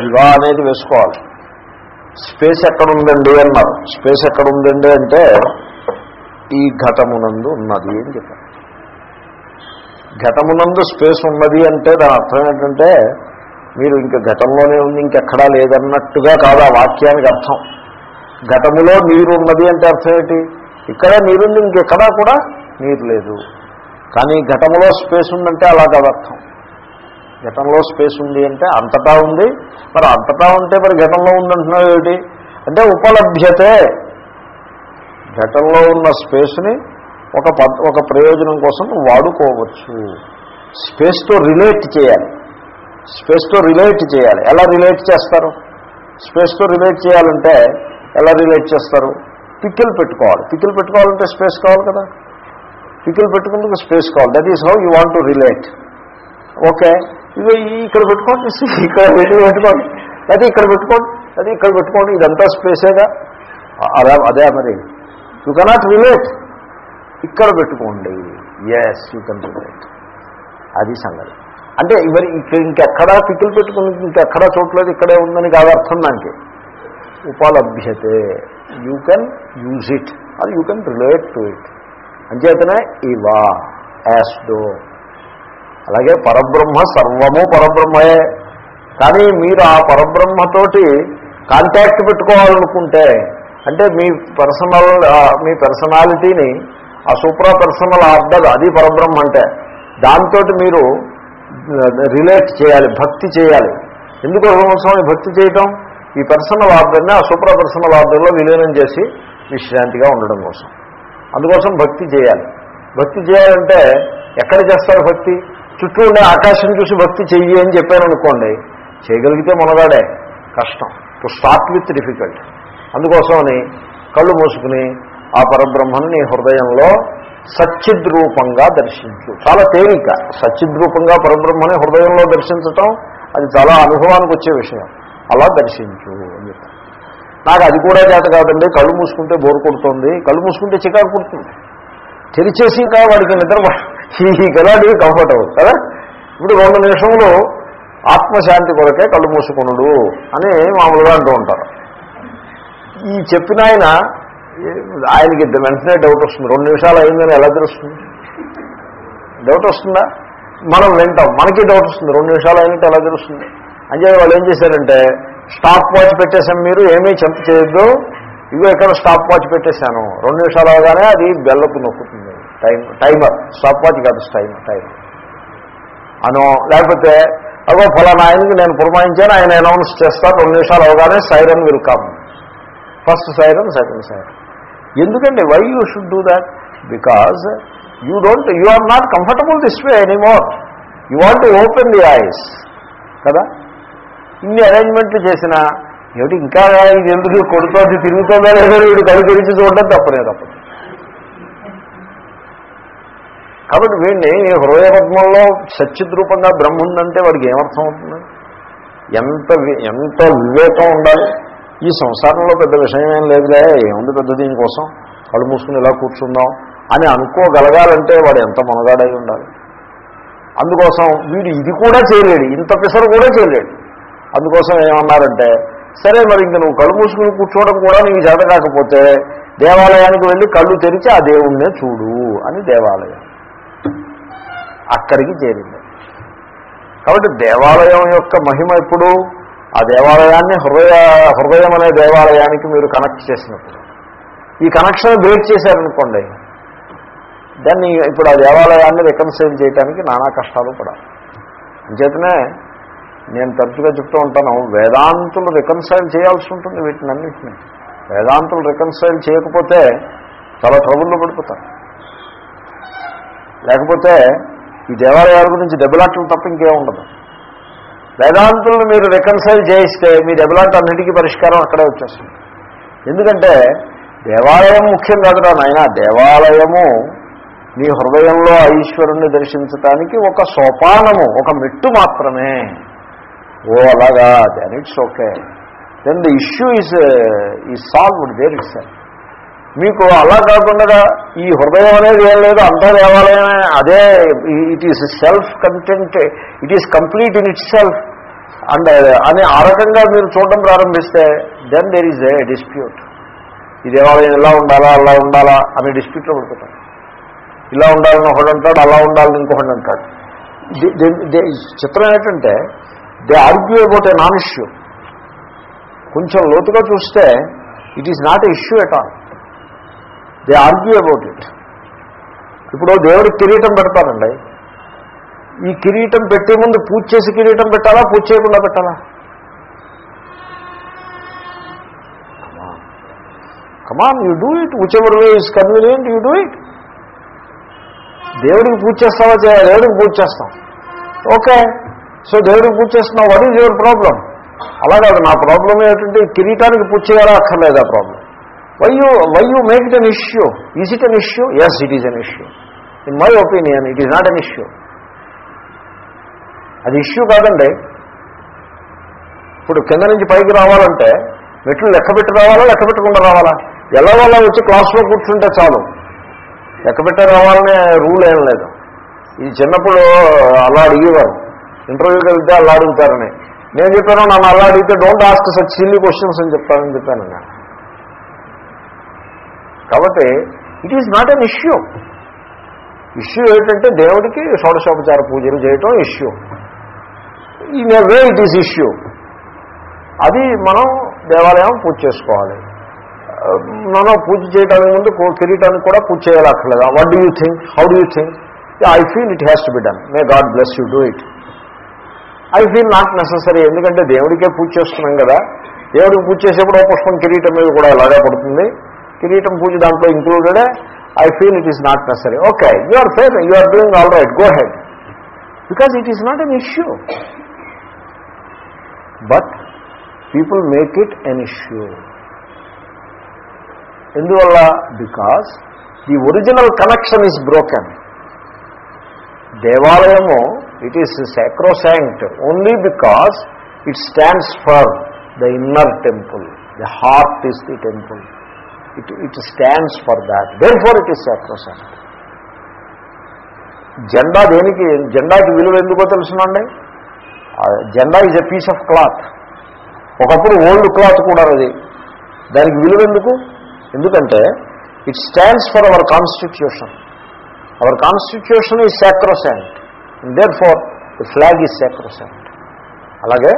ఇవా అనేది వేసుకోవాలి. స్పేస్ ఎక్కడుందండి అన్నారు. స్పేస్ ఎక్కడుందండి అంటే ఈ ఘటమునందు ఉన్నది అని చెప్పారు. ఘటమునందు స్పేస్ ఉన్నది అంటే దాని అర్థం ఏంటంటే మీరు ఇంక ఘటంలోనే ఉంది ఇంకెక్కడా లేదన్నట్టుగా కాదు ఆ వాక్యానికి అర్థం. ఘటములో నీరు ఉన్నది అంటే అర్థం ఏంటి? ఇక్కడ నీరుంది ఇంకెక్కడా కూడా నీరు లేదు. కానీ ఘటములో స్పేస్ ఉందంటే అలా కాదు అర్థం. ఘటంలో స్పేస్ ఉంది అంటే అంతటా ఉంది. మరి అంతటా ఉంటే మరి ఘటంలో ఉందంటున్నావు ఏమిటి? అంటే ఉపలభ్యతే. ఘటంలో ఉన్న స్పేస్ని ఒక ఒక ప్రయోజనం కోసం వాడుకోవచ్చు. స్పేస్తో రిలేట్ చేయాలి. స్పేస్తో రిలేట్ చేయాలి. ఎలా రిలేట్ చేస్తారు? స్పేస్తో రిలేట్ చేయాలంటే ఎలా రిలేట్ చేస్తారు? పిక్కిల్ పెట్టుకోవాలి. పిక్కిల్ పెట్టుకోవాలంటే స్పేస్ కావాలి కదా. పిక్కిల్ పెట్టుకుందుకు స్పేస్ కావాలి. That is how you want to relate okay ఇవి ఇక్కడ పెట్టుకోండి ఇక్కడ పెట్టి పెట్టుకోండి అది ఇక్కడ పెట్టుకోండి అది ఇక్కడ పెట్టుకోండి ఇదంతా స్పేసేగా అదే అదే మరి. యు కెనాట్ రిలేట్ ఇక్కడ పెట్టుకోండి. ఎస్ యూ కెన్ రిలేట్ అది సంగతి. అంటే మరి ఇక్కడ ఇంకెక్కడా పిక్కులు పెట్టుకుని ఇంకెక్కడా చూడలేదు ఇక్కడే ఉందని కాదు అర్థం దానికి. ఉపలభ్యతే. యూ కెన్ యూజ్ ఇట్ అది you can relate to it అంచేతనే ఇవా యాస్డో అలాగే పరబ్రహ్మ సర్వము పరబ్రహ్మయే. కానీ మీరు ఆ పరబ్రహ్మతోటి కాంటాక్ట్ పెట్టుకోవాలనుకుంటే అంటే మీ పర్సనల్ మీ పర్సనాలిటీని ఆ సూప్రా పర్సనల్ ఆర్డర్ అది పరబ్రహ్మ అంటే. దాంతో మీరు రిలేట్ చేయాలి భక్తి చేయాలి. ఎందుకు సంవత్సరం భక్తి చేయటం? ఈ పర్సనల్ ఆర్డర్ని ఆ సూప్రా పర్సనల్ ఆర్డర్లో విలీనం చేసి విశ్రాంతిగా ఉండడం కోసం. అందుకోసం భక్తి చేయాలి. భక్తి చేయాలంటే ఎక్కడ చేస్తారు భక్తి? చుట్టూ ఉండే ఆకాశం చూసి భక్తి చెయ్యి అని చెప్పాను అనుకోండి చేయగలిగితే మొనగాడే కష్టం. టు స్టార్ట్ విత్ డిఫికల్ట్ అందుకోసమని కళ్ళు మూసుకుని ఆ పరబ్రహ్మను నీ హృదయంలో సచ్చిద్రూపంగా దర్శించు. చాలా తేలిక. సచ్చిద్రూపంగా పరబ్రహ్మని హృదయంలో దర్శించటం అది చాలా అనుభవానికి వచ్చే విషయం. అలా దర్శించు అని నాకు అది కూడా చేత కాదండి. కళ్ళు మూసుకుంటే బోరు కొడుతుంది. కళ్ళు మూసుకుంటే చికాకు పుడుతుంది. తెరిచేసి ఇంకా వాడికి నిద్ర ఈ గలాడి కంఫర్ట్ అవ్వదు కదా? ఇప్పుడు రెండు నిమిషంలో ఆత్మశాంతి కొరకే కళ్ళు మూసుకునుడు అని మామూలుగా అంటూ ఉంటారు. ఈ చెప్పిన ఆయన ఆయనకి వెంటనే డౌట్ వస్తుంది. రెండు నిమిషాలు అయిందని ఎలా తెలుస్తుంది? డౌట్ వస్తుందా? మనం వింటాం. మనకి డౌట్ వస్తుంది. రెండు నిమిషాలు అయినట్టు ఎలా తెలుస్తుంది? అంటే వాళ్ళు ఏం చేశారంటే స్టాప్ వాచ్ పెట్టేశాం మీరు ఏమీ చెంత చేయొద్దు. ఇగో ఇక్కడ స్టాప్ వాచ్ పెట్టేశాను. రెండు నిమిషాలు అవగానే అది బెల్లకు నొక్కుతుంది. టైం టైమర్ స్టాప్ వాచ్ కాదు టైం టైం అనో లేకపోతే అగో ఫలానా ఆయనకి నేను పురమాయించాను ఆయన అనౌన్స్ చేస్తా రెండు నిమిషాలు అవగానే siren will come. First siren second siren. ఎందుకండి why you should do that because you don't you are not comfortable this way anymore you want to open the eyes కదా? ఇన్ని అరేంజ్మెంట్లు చేసినా ఏమిటి ఇంకా ఇది ఎందుకు కొడుతోంది తిరుగుతుందా లేదో వీడు కళ్ళు తెరిచి చూడడం తప్పనే తప్పదు కాబట్టి వీడిని హృదయపద్మంలో సచ్చిద్రూపంగా బ్రహ్మ ఉందంటే వాడికి ఏమర్థం అవుతుంది ఎంత ఎంత వివేకం ఉండాలి? ఈ సంసారంలో పెద్ద విషయం ఏం లేదులే ఏముంది పెద్ద దీనికోసం కళ్ళు మూసుకుని ఇలా కూర్చుందాం అని అనుకోగలగాలంటే వాడు ఎంత మనగాడై ఉండాలి? అందుకోసం వీడు ఇది కూడా చేయలేడు ఇంత పిసరు కూడా చేయలేడు. అందుకోసం ఏమన్నారంటే సరే మరి ఇంక నువ్వు కళ్ళు మూసుకుని కూర్చోవడం కూడా నీకు చేత కాకపోతే దేవాలయానికి వెళ్ళి కళ్ళు తెరిచి ఆ దేవుణ్ణే చూడు అని దేవాలయం. అక్కడికి చేరింది. కాబట్టి దేవాలయం యొక్క మహిమ ఎప్పుడు? ఆ దేవాలయాన్ని హృదయ హృదయం అనే దేవాలయానికి మీరు కనెక్ట్ చేసినప్పుడు. ఈ కనెక్షన్ బ్రేక్ చేశారనుకోండి దాన్ని ఇప్పుడు ఆ దేవాలయాన్ని రికన్సైల్ చేయడానికి నానా కష్టాలు పడాలి. అంచేతనే నేను తరచుగా చెప్తూ ఉంటాను వేదాంతులు రికన్సైల్ చేయాల్సి ఉంటుంది వీటిని అన్నింటినీ. వేదాంతులు రికన్సైల్ చేయకపోతే చాలా ట్రబుల్లో పడిపోతారు. లేకపోతే ఈ దేవాలయాల గురించి దెబ్బలాటలు తప్ప ఇంకేం ఉండదు. వేదాంతులను మీరు రికన్సైల్ చేయిస్తే మీ దెబ్బలాట అన్నిటికీ పరిష్కారం అక్కడే వచ్చేస్తుంది. ఎందుకంటే దేవాలయం ముఖ్యం కాదురా నాయన దేవాలయము మీ హృదయంలో ఆ ఈశ్వరుణ్ణి దర్శించటానికి ఒక సోపానము ఒక మెట్టు మాత్రమే. ఓ అలాగా then it's okay then the issue is ఈ సాల్వ్డ్ దేర్ ఇట్స్ మీకు అలా కాకుండా ఈ హృదయం అనేది ఏం లేదు అంతా దేవాలయమే. అదే it is self content it is complete in itself and అని ఆ రకంగా మీరు చూడడం ప్రారంభిస్తే then there is a dispute ఈ దేవాలయం ఇలా ఉండాలా అలా ఉండాలా అనే డిస్ప్యూట్లో పడిపోతాం. ఇలా ఉండాలని ఒకడు అంటాడు అలా ఉండాలని ఇంకొకటి అంటాడు. చిత్రం ఏంటంటే they argue about a non issue కొంచెం లోతుగా చూస్తే it is not a issue at all they argue about it ఇప్పుడు దేవుడికి కిరీటం పెడతానండి ఈ కిరీటం పెట్టే ముందు పూజ చేసి కిరీటం పెట్టాలా? పూజ చేయకుండా పెట్టాలా? Come on you do it whichever way is convenient you do it దేవుడికి పూజ చేస్తావా చేయాలి? దేవుడికి పూజ చేస్తాం. ఓకే సో దేవుడికి పూజ చేస్తున్నావు. వాట్ ఈజ్ యువర్ ప్రాబ్లం అలాగే నా ప్రాబ్లం ఏంటంటే కిరీటానికి పూజ చేయాలా అక్కర్లేదు ఆ problem why you why you make it an issue is it an issue yes it is an issue in my opinion it is not an issue అది issue కాదండి. ఇప్పుడు కింద నుంచి పైకి రావాలంటే మెట్లు లెక్క పెట్టి రావాలా లెక్క పెట్టకుండా రావాలా? ఎలా వల్ల వచ్చి క్లాస్లో కూర్చుంటే చాలు? లెక్కపెట్ట రావాలనే రూల్ ఏం లేదు. ఇది చిన్నప్పుడు అలా అడిగేవారు. ఇంటర్వ్యూకి వెళ్తే అలా అడుగుతారని. నేను చెప్పాను నన్ను అలా అడిగితే don't ask such silly questions అని చెప్తానని చెప్పాను నేను. కాబట్టి it is not an issue issue ఏంటంటే దేవుడికి షోడశోపచార పూజలు చేయటం issue in a way it is issue అది మనం దేవాలయం పూజ చేసుకోవాలి. మనం పూజ చేయడానికి ముందు కిరీటానికి కూడా పూజ చేయాలక్కర్లేదు. What do you think how do you think I feel it has to be done may God bless you do it I feel not necessary ఎందుకంటే దేవుడికే పూజ చేస్తున్నాం కదా. దేవుడికి పూజ చేసేప్పుడు ఓ పుష్పం కిరీటం మీద కూడా ఇలాగే పడుతుంది. కిరీటం పూజ దాంట్లో included I feel it is not necessary okay you are fair you are doing all right go ahead because it is not an issue but people make it an issue ఎందువల్ల because the original connection is broken దేవాలయము it is sacrosanct only because it stands for the inner temple the heart is the temple it it stands for that. Therefore it is sacrosanct జెండా దేనికి జెండాకి విలువ ఎందుకో తెలుసునండి? జెండా is a piece of cloth ఒకప్పుడు old cloth కూడా అది. దానికి విలువ ఎందుకు? ఎందుకంటే it stands for our constitution our constitution is sacrosanct therefore the flag is sacrosanct అలాగే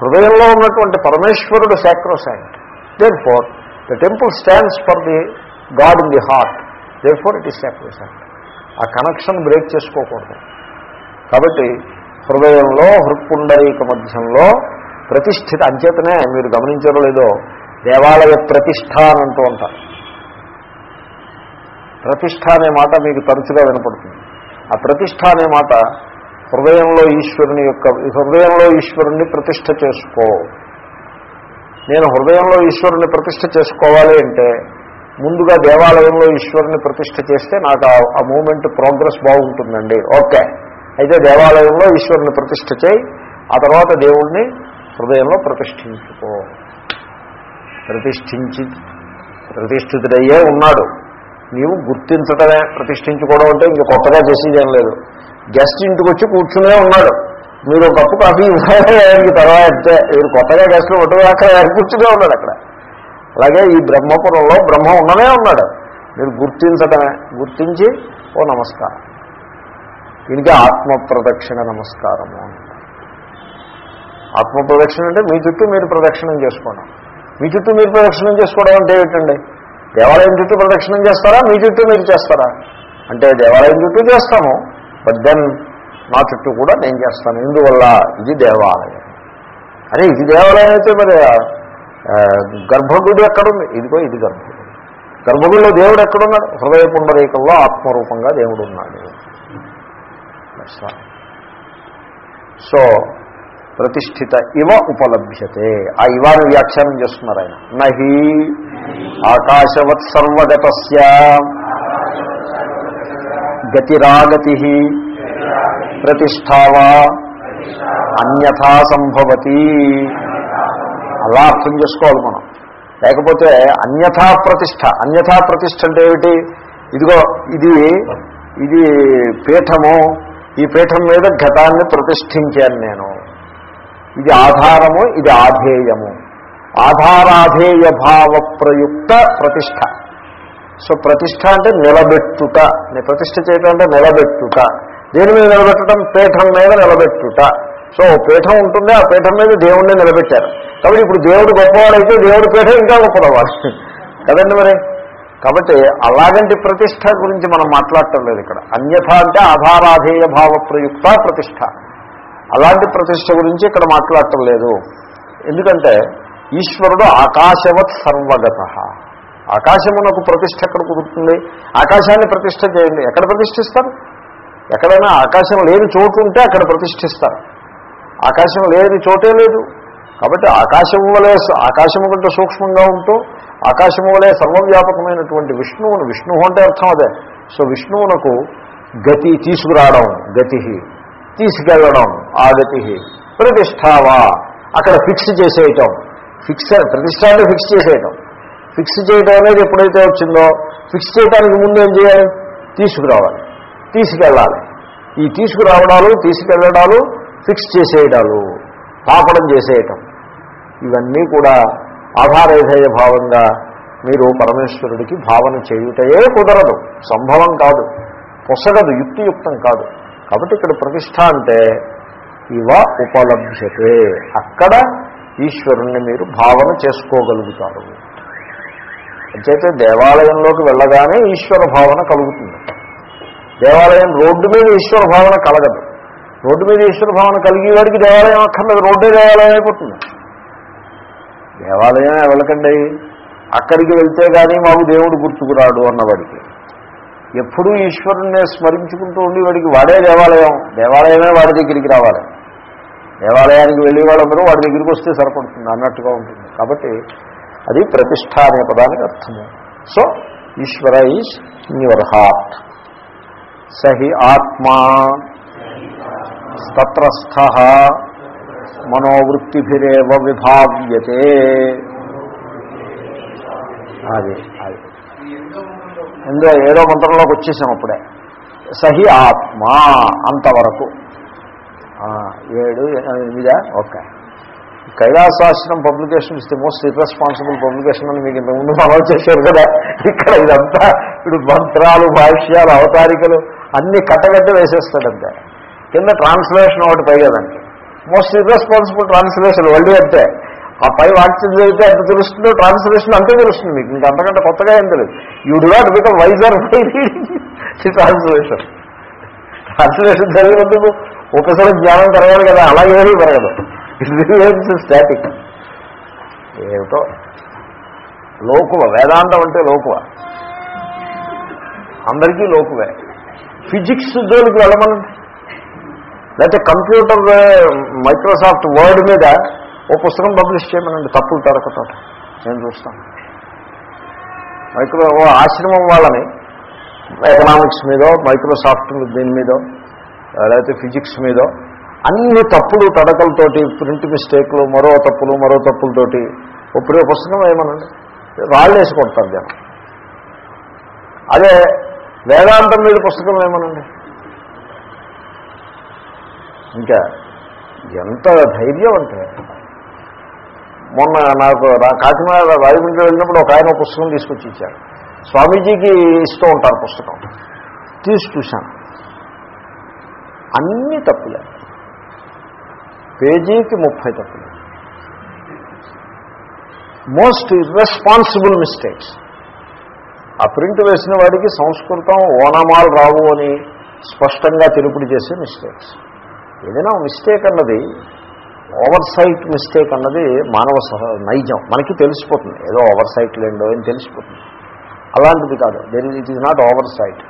హృదయంలో ఉన్నటువంటి పరమేశ్వరుడు sacrosanct therefore the temple stands for the God in the heart therefore it is sacrosanct ఆ కనెక్షన్ బ్రేక్ చేసుకోకూడదు. కాబట్టి హృదయంలో హృత్పుండరీక మధ్యంలో ప్రతిష్ఠిత అంచేతనే మీరు గమనించడం లేదో దేవాలయ ప్రతిష్ట అని అంటూ ఉంటారు ప్రతిష్ట అనే మాట మీకు తరచుగా వినపడుతుంది. ఆ ప్రతిష్ట అనే మాట హృదయంలో ఈశ్వరుని యొక్క హృదయంలో ఈశ్వరుణ్ణి ప్రతిష్ట చేసుకో. నేను హృదయంలో ఈశ్వరుని ప్రతిష్ట చేసుకోవాలి అంటే ముందుగా దేవాలయంలో ఈశ్వరుని ప్రతిష్ట చేస్తే నాకు ఆ- మూమెంట్ ప్రోగ్రెస్ బాగుంటుందండి. ఓకే. అయితే దేవాలయంలో ఈశ్వరుని ప్రతిష్ట చేయి ఆ తర్వాత దేవుణ్ణి హృదయంలో ప్రతిష్ఠించుకో. ప్రతిష్ఠించి ప్రతిష్ఠితుడయ్యే ఉన్నాడు. నీవు గుర్తించటమే ప్రతిష్ఠించుకోవడం అంటే ఇంక కొత్తగా చేసేదేం లేదు. గెస్ట్ ఇంటికి వచ్చి కూర్చునే ఉన్నాడు. మీరు కప్పు కాఫీ ఇవ్వడానికి తర్వాత మీరు కొత్తగా గెస్ట్లు ఒట్టుదాకా అక్కడ కూర్చునే ఉన్నాడు అక్కడ. అలాగే ఈ బ్రహ్మపురంలో బ్రహ్మ ఉండనే ఉన్నాడు. మీరు గుర్తించటమే. గుర్తించి ఓ నమస్కారం. దీనికి ఆత్మ ప్రదక్షిణ నమస్కారము ఆత్మప్రదక్షిణ ఆత్మ ప్రదక్షిణ అంటే మీ చుట్టూ మీరు ప్రదక్షిణం చేసుకోవడం. మీ చుట్టూ మీరు ప్రదక్షిణం చేసుకోవడం అంటే ఏమిటండి దేవాలయం చుట్టూ ప్రదక్షిణం చేస్తారా? మీ చుట్టూ మీరు చేస్తారా? అంటే దేవాలయం చుట్టూ చేస్తాము. బట్ దెన్ నా చుట్టూ కూడా నేను చేస్తాను. ఇందువల్ల ఇది దేవాలయం. అదే ఇది దేవాలయం అయితే మరి గర్భగుడి ఎక్కడుంది? ఇదిగో ఇది గర్భగుడి. గర్భగుడిలో దేవుడు ఎక్కడున్నాడు? హృదయ పుండరీకంలో ఆత్మరూపంగా దేవుడు ఉన్నాడు. సో ప్రతిష్ఠిత ఇవ ఉపలభ్యతే. ఆ ఇవాను వ్యాఖ్యానం చేస్తున్నారు ఆయన. నహి ఆకాశవత్ సర్వగత గతిరాగతి. ప్రతిష్టావా? అన్యథా సంభవతి. అలా అర్థం చేసుకోవాలి మనం. లేకపోతే అన్యథా ప్రతిష్ట అన్యథా ప్రతిష్ట అంటే ఏమిటి? ఇదిగో ఇది ఇది పీఠము. ఈ పీఠం మీద ఘటాన్ని ప్రతిష్ఠించాను నేను. ఇది ఆధారము ఇది ఆధేయము. ఆధారాధేయ భావ ప్రయుక్త ప్రతిష్ట. సో ప్రతిష్ట అంటే నిలబెట్టుట. ప్రతిష్ట చేయటం అంటే నిలబెట్టుట. దేని మీద నిలబెట్టడం? పీఠం మీద నిలబెట్టుట. సో పీఠం ఉంటుంది ఆ పీఠం మీద దేవుణ్ణి నిలబెట్టారు. కాబట్టి ఇప్పుడు దేవుడు గొప్పవాడైతే దేవుడి పీఠం ఇంకా గొప్పవాడు. కదండి మరి? కాబట్టి అలాగంటి ప్రతిష్ట గురించి మనం మాట్లాడటం లేదు ఇక్కడ. అన్యథ అంటే ఆధారాధేయ భావ ప్రయుక్త ప్రతిష్ట. అలాంటి ప్రతిష్ట గురించి ఇక్కడ మాట్లాడటం లేదు. ఎందుకంటే ఈశ్వరుడు ఆకాశవత్ సర్వగత. ఆకాశమునకు ప్రతిష్ట ఎక్కడ కుదురుతుంది? ఆకాశాన్ని ప్రతిష్ట చేయండి. ఎక్కడ ప్రతిష్ఠిస్తారు? ఎక్కడైనా ఆకాశం లేని చోటు ఉంటే అక్కడ ప్రతిష్ఠిస్తారు. ఆకాశం లేని చోటే లేదు. కాబట్టి ఆకాశము వలె ఆకాశము కంటే సూక్ష్మంగా ఉంటూ ఆకాశము వలె సర్వవ్యాపకమైనటువంటి విష్ణువును విష్ణువు అంటే అర్థం అదే. సో విష్ణువునకు గతి తీసుకురావడం గతి తీసుకెళ్ళడం ఆ గతి ప్రతిష్టావా అక్కడ ఫిక్స్ చేసేయటం. ఫిక్స్ ప్రతిష్ట అంటే ఫిక్స్ చేసేయటం. ఫిక్స్ చేయడం అనేది ఎప్పుడైతే వచ్చిందో ఫిక్స్ చేయడానికి ముందు ఏం చేయాలి? తీసుకురావాలి. తీసుకెళ్ళాలి. ఈ తీసుకురావడాలు తీసుకెళ్ళడాలు ఫిక్స్ చేసేయడాలు పాపడం చేసేయటం. ఇవన్నీ కూడా ఆధారేధేయ భావంగా మీరు పరమేశ్వరుడికి భావన చేయుటయే కుదరదు. సంభవం కాదు. పొసగదు యుక్తియుక్తం కాదు. కాబట్టి ఇక్కడ ప్రతిష్ట అంటే ఇవ ఉపలభ్యతే. అక్కడ ఈశ్వరుణ్ణి మీరు భావన చేసుకోగలుగుతారు. అంచేతే దేవాలయంలోకి వెళ్ళగానే ఈశ్వర భావన కలుగుతుంది. దేవాలయం రోడ్డు మీద ఈశ్వర భావన కలగదు. రోడ్డు మీద ఈశ్వర భావన కలిగి వాడికి దేవాలయం అక్కర్లేదు రోడ్డే దేవాలయం అయిపోతుంది దేవాలయం వెళ్ళకండి అక్కడికి వెళ్తే కానీ మాకు దేవుడు గుర్తుకురాడు అన్నవాడికి. ఎప్పుడూ ఈశ్వరుణ్ణి స్మరించుకుంటూ ఉండి వాడికి వాడే దేవాలయం. దేవాలయమే వాడి దగ్గరికి రావాలి. దేవాలయానికి వెళ్ళే వాళ్ళందరూ వాడి దగ్గరికి వస్తే సరిపడుతుంది అన్నట్టుగా ఉంటుంది. కాబట్టి అది ప్రతిష్ట అనే పదానికి అర్థము. So Ishwara is in your heart. సహి ఆత్మా తత్రస్థ మనోవృత్తిభిరేవ విభావ్యతే అది అది ఎందులో ఏడో మంత్రంలోకి వచ్చేసాం అప్పుడే. సహి ఆత్మ అంతవరకు। ఏడు ఎనిమిదా? Okay. Kailasashram publication is the most irresponsible publication అని మీకు ఇంతకుముందు అమలు చేశారు కదా. ఇక్కడ ఇదంతా ఇప్పుడు మంత్రాలు భాష్యాలు అవతారికలు అన్ని కట్టగట్టి వేసేస్తాడంతే కింద ట్రాన్స్లేషన్ ఒకటి పైగదండి మోస్ట్ ఇర్రెస్పాన్సిబుల్ ట్రాన్స్లేషన్ వల్లి అంటే ఆ పై వాక్యం చదివితే ఎంత తెలుస్తుందో ట్రాన్స్లేషన్ అంతే తెలుస్తుంది మీకు. ఇంకా అంతకంటే కొత్తగా ఏం తెలియదు. You do not become wiser by translation translation చదివినందుకు ఒకసారి జ్ఞానం కలగాలి కదా. అలాగే ఏమీ పెరగదు. ఇట్ స్టాటిక్ ఏమిటో? లోకువ. వేదాంతం అంటే లోకువ. అందరికీ లోకువే. ఫిజిక్స్ జోలికి వెళ్ళమనండి లేకపోతే కంప్యూటర్ మైక్రోసాఫ్ట్ వర్డ్ మీద ఓ పుస్తకం పబ్లిష్ చేయమనండి. తప్పులు తరకతో నేను చూస్తాను. మైక్రో ఓ ఆశ్రమం వాళ్ళని ఎకనామిక్స్ మీదో మైక్రోసాఫ్ట్ దీని మీదో లేకపోతే ఫిజిక్స్ మీదో అన్ని తప్పులు తడకలతోటి ప్రింట్ మిస్టేక్లు మరో తప్పులు మరో తప్పులతోటి ఒప్పుడే పుస్తకం ఏమనండి? రాళ్ళు వేసి కొడతారు జనం. అదే వేదాంతం మీద పుస్తకం ఏమనండి? ఇంకా ఎంత ధైర్యం అంటే. మొన్న నాకు రా- కాకినాడ రాజమండ్రి వెళ్ళినప్పుడు ఒక ఆయన పుస్తకం తీసుకొచ్చి ఇచ్చారు స్వామీజీకి ఇస్తూ ఉంటారు పుస్తకం. తీసి చూశాను. అన్నీ తప్పులే. పేజీకి ముప్పై తప్పులే. మోస్ట్ ఇర్రెస్పాన్సిబుల్ మిస్టేక్స్ ఆ ప్రింట్ వేసిన వాడికి సంస్కృతం ఓనమాలు రావు అని స్పష్టంగా తెలుపుడు చేసే మిస్టేక్స్ ఏదైనా మిస్టేక్ అన్నది ఓవర్ సైట్ మిస్టేక్ అన్నది మానవ నైజం. మనకి తెలిసిపోతుంది. ఏదో ఓవర్ సైట్ లేండో అని తెలిసిపోతుంది. అలాంటిది కాదు. There it is not oversight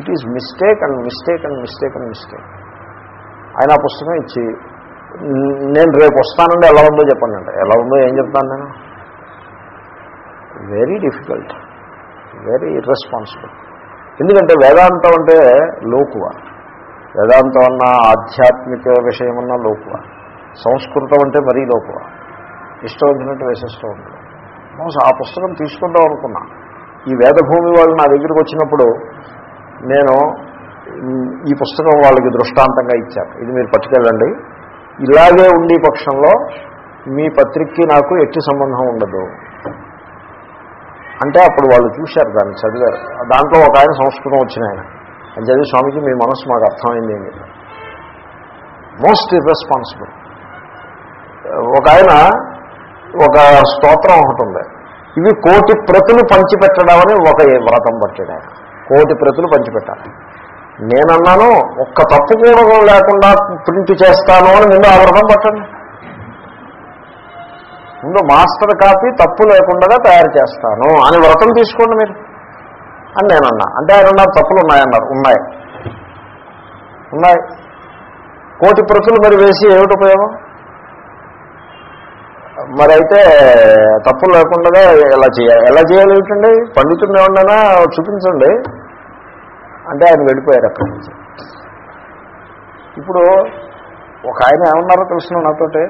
it is mistake and mistake and mistake and mistake ఆయన ఆ పుస్తకం ఇచ్చి నేను రేపు వస్తానండి. ఎలా ఉందో చెప్పండి. అంటే ఎలా ఉందో ఏం చెప్తాను నేను? వెరీ డిఫికల్ట్ వెరీ ఇర్రెస్పాన్సిబుల్ ఎందుకంటే వేదాంతం అంటే లోకువ. వేదాంతం అన్న ఆధ్యాత్మిక విషయం అన్న లోకువ. సంస్కృతం అంటే మరీ లోకువ. ఇష్టం వచ్చినట్టు వేసేస్తూ ఉంటాడు మోసం ఆ పుస్తకం తీసుకుందాం అనుకున్నా. ఈ వేదభూమి వాళ్ళు నా దగ్గరికి వచ్చినప్పుడు నేను ఈ పుస్తకం వాళ్ళకి దృష్టాంతంగా ఇచ్చాను. ఇది మీరు పట్టుకెళ్ళండి. ఇలాగే ఉండే పక్షంలో మీ పత్రికకి నాకు ఎట్టి సంబంధం ఉండదు. అంటే అప్పుడు వాళ్ళు చూశారు దాన్ని చదివారు. దాంట్లో ఒక ఆయన సంస్కృతం వచ్చిన ఆయన అని చదివి స్వామికి మీ మనసు మాకు అర్థమైంది ఏంటి మోస్ట్ ఇర్రెస్పాన్సిబుల్ ఒక ఆయన ఒక స్తోత్రం ఒకటి ఉంది. ఇవి కోటి ప్రతులు పంచిపెట్టడం అని ఒక వ్రతం పట్టాడు ఆయన. కోటి ప్రతులు పంచిపెట్టాలి. నేనన్నాను ఒక్క తప్పు కూడా లేకుండా ప్రింట్ చేస్తాను అని ముందు ఆ వ్రతం పట్టండి ముందు మాస్టర్ కాపీ తప్పు లేకుండా తయారు చేస్తాను అని వ్రతం తీసుకోండి మీరు అని నేనన్నా. అంటే ఆయన ఉన్నారు తప్పులు ఉన్నాయన్నారు ఉన్నాయి. ఉన్నాయి. కోటి ప్రతులు మరి వేసి ఏమిటి ఉపయోగం? మరి అయితే తప్పులు లేకుండా ఎలా చేయాలి? ఎలా చేయాలి ఏమిటండి పండితుడిని ఏమన్నా చూపించండి. అంటే ఆయన వెళ్ళిపోయారు అక్కడి నుంచి. ఇప్పుడు ఒక ఆయన ఏమన్నారో తెలుసిన నాతోటి?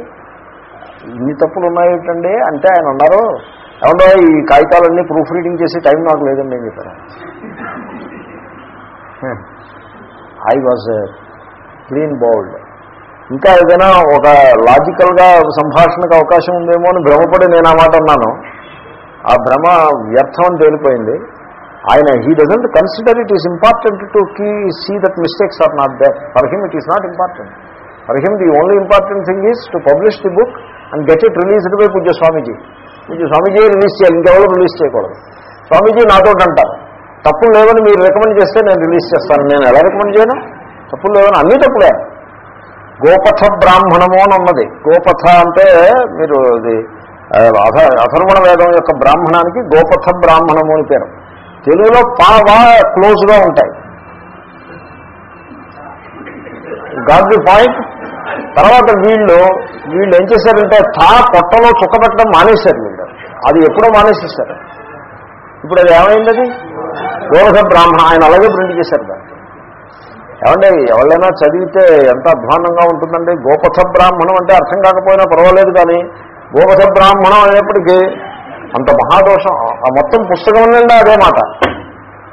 ఇన్ని తప్పులు ఉన్నాయేటండి? అంటే ఆయన ఉన్నారు ఏమన్నా ఈ కాగితాలన్నీ ప్రూఫ్ రీడింగ్ చేసే టైం నాకు లేదండి నేను చెప్పాను ఐ వాజ్ క్లీన్ బౌల్డ్ ఇంకా ఏదైనా ఒక లాజికల్గా సంభాషణకు అవకాశం ఉందేమో అని భ్రమపడి నేను ఆ మాట అన్నాను. ఆ భ్రమ వ్యర్థం అని తేలిపోయింది. ఆయన he doesn't consider it is important to key see that mistakes are not there for him it is not important for him the only important thing is to publish the book and get it released by Pujya Swamiji Pujya Swamiji release చేయాలి. ఇంకెవరు release చేయకూడదు. స్వామీజీ నాతో అంటారు. తప్పులు లేవని మీరు recommend చేస్తే నేను రిలీజ్ చేస్తాను. నేను ఎలా రికమెండ్ చేయను? తప్పులు లేవని అన్ని తప్పులే. గోపథ బ్రాహ్మణము అని ఉన్నది. గోపథ అంటే మీరు ఇది అథ అథర్వణ వేదం యొక్క బ్రాహ్మణానికి గోపథ బ్రాహ్మణము అని పేరు. తెలుగులో పావా క్లోజ్గా ఉంటాయి. Got the point? తర్వాత వీళ్ళు వీళ్ళు ఏం చేశారంటే తా పొట్టలో చుక్క పెట్టడం మానేశారు వీళ్ళు. అది ఎప్పుడో మానేసేశారు. ఇప్పుడు అది ఏమైంది అది? గోపథ బ్రాహ్మణ ఆయన అలాగే ప్రింట్ చేశారు దాన్ని. ఏమంటే ఎవరైనా చదివితే ఎంత అధ్వానంగా ఉంటుందండి? గోపథ బ్రాహ్మణం అంటే అర్థం కాకపోయినా పర్వాలేదు కానీ గోపథ బ్రాహ్మణం అనేప్పటికీ అంత మహాదోషం. ఆ మొత్తం పుస్తకం నిండా అదే మాట.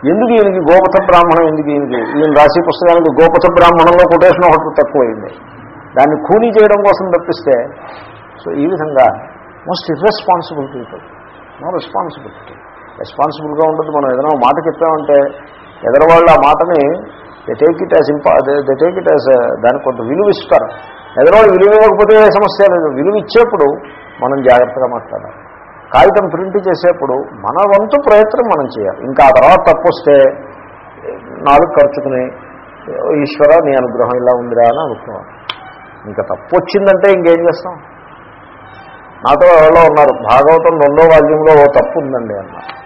ఎందుకు ఈయనకి గోపథ బ్రాహ్మణం ఎందుకు ఈయనకి? ఈయన రాసి పుస్తకానికి గోపథ బ్రాహ్మణంలో కొటేషన్ ఒకటి తక్కువైంది. దాన్ని ఖూనీ చేయడం కోసం తప్పిస్తే సో ఈ విధంగా most irresponsible people no responsibility రెస్పాన్సిబుల్గా ఉండదు మనం ఏదైనా మాట చెప్పామంటే ఎదరవాళ్ళు ఆ మాటని దే టేక్ ఇట్ యాజ్ ఇంపా దే టేక్ ఇట్ యాజ్ దానికి కొంత విలువ ఇస్తారు. ఎదరవాళ్ళు విలువ ఇవ్వకపోతే ఏ సమస్య లేదు. విలువ ఇచ్చేప్పుడు మనం జాగ్రత్తగా మాట్లాడాలి. కాగితం ప్రింట్ చేసేప్పుడు మన వంతు ప్రయత్నం మనం చేయాలి. ఇంకా ఆ తర్వాత తప్పు వస్తే నాలుగు ఖర్చుకుని ఈశ్వర నీ అనుగ్రహం ఇలా ఉందిరా అని అనుకోవాలి ఇంకా తప్పు వచ్చిందంటే ఇంకేం చేస్తాం? నాతో ఎవరో ఉన్నారు. భాగవతం రెండో వాల్యంలో ఓ తప్పు ఉందండి అన్నారు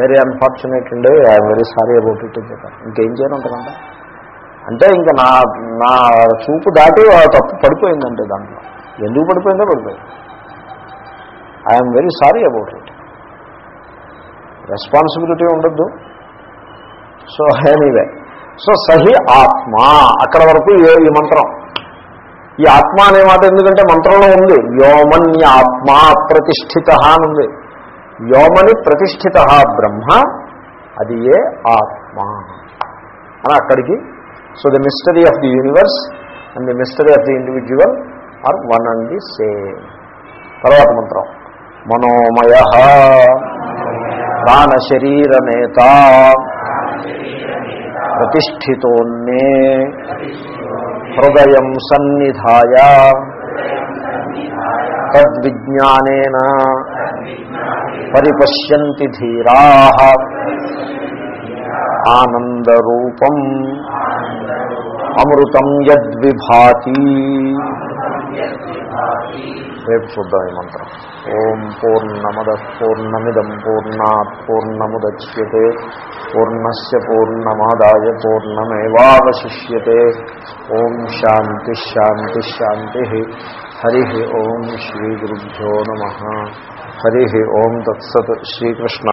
వెరీ అన్ఫార్చునేట్ అండి. I'm very sorry about it అని చెప్పారు ఇంకేం చేయను అంతకంటే అంటే ఇంకా నా నా చూపు దాటి ఆ తప్పు పడిపోయిందంటే దాంట్లో. ఎందుకు పడిపోయిందో పడిపోయింది. I'm very sorry about it responsibility ఉండద్దు. సో ఎనీవే సో సహి ఆత్మ అక్కడ వరకు ఏ- ఈ మంత్రం. ఈ ఆత్మ అనే మాట ఎందుకంటే మంత్రంలో ఉంది. వ్యోమన్య ఆత్మ ప్రతిష్ఠిత అని ఉంది. వ్యోమని ప్రతిష్ఠిత బ్రహ్మ అది ఏ ఆత్మ. అని అక్కడికి. So the mystery of the universe and the mystery of the individual are one and the same తర్వాత మంత్రం. మనోమయ ప్రాణశరీరనేత ప్రతిష్ఠితోన్నే. హృదయం సన్నిధాయ తద్విజ్ఞానేన పరిపశ్యంతి ధీరా ఆనందరూపం అమృతం యద్విభాతి రేపు చూద్దాం ఈ మంత్రం. ఓం పూర్ణమద పూర్ణమిదం పూర్ణాత్ పూర్ణముద్యతే పూర్ణస్ పూర్ణమాదాయ పూర్ణమేవాశిష్యతే ఓం శాంతి శాంతి శాంతి. హరి ఓం శ్రీ గురుభ్యో నమ. హరి ఓం తత్సత్ శ్రీకృష్ణ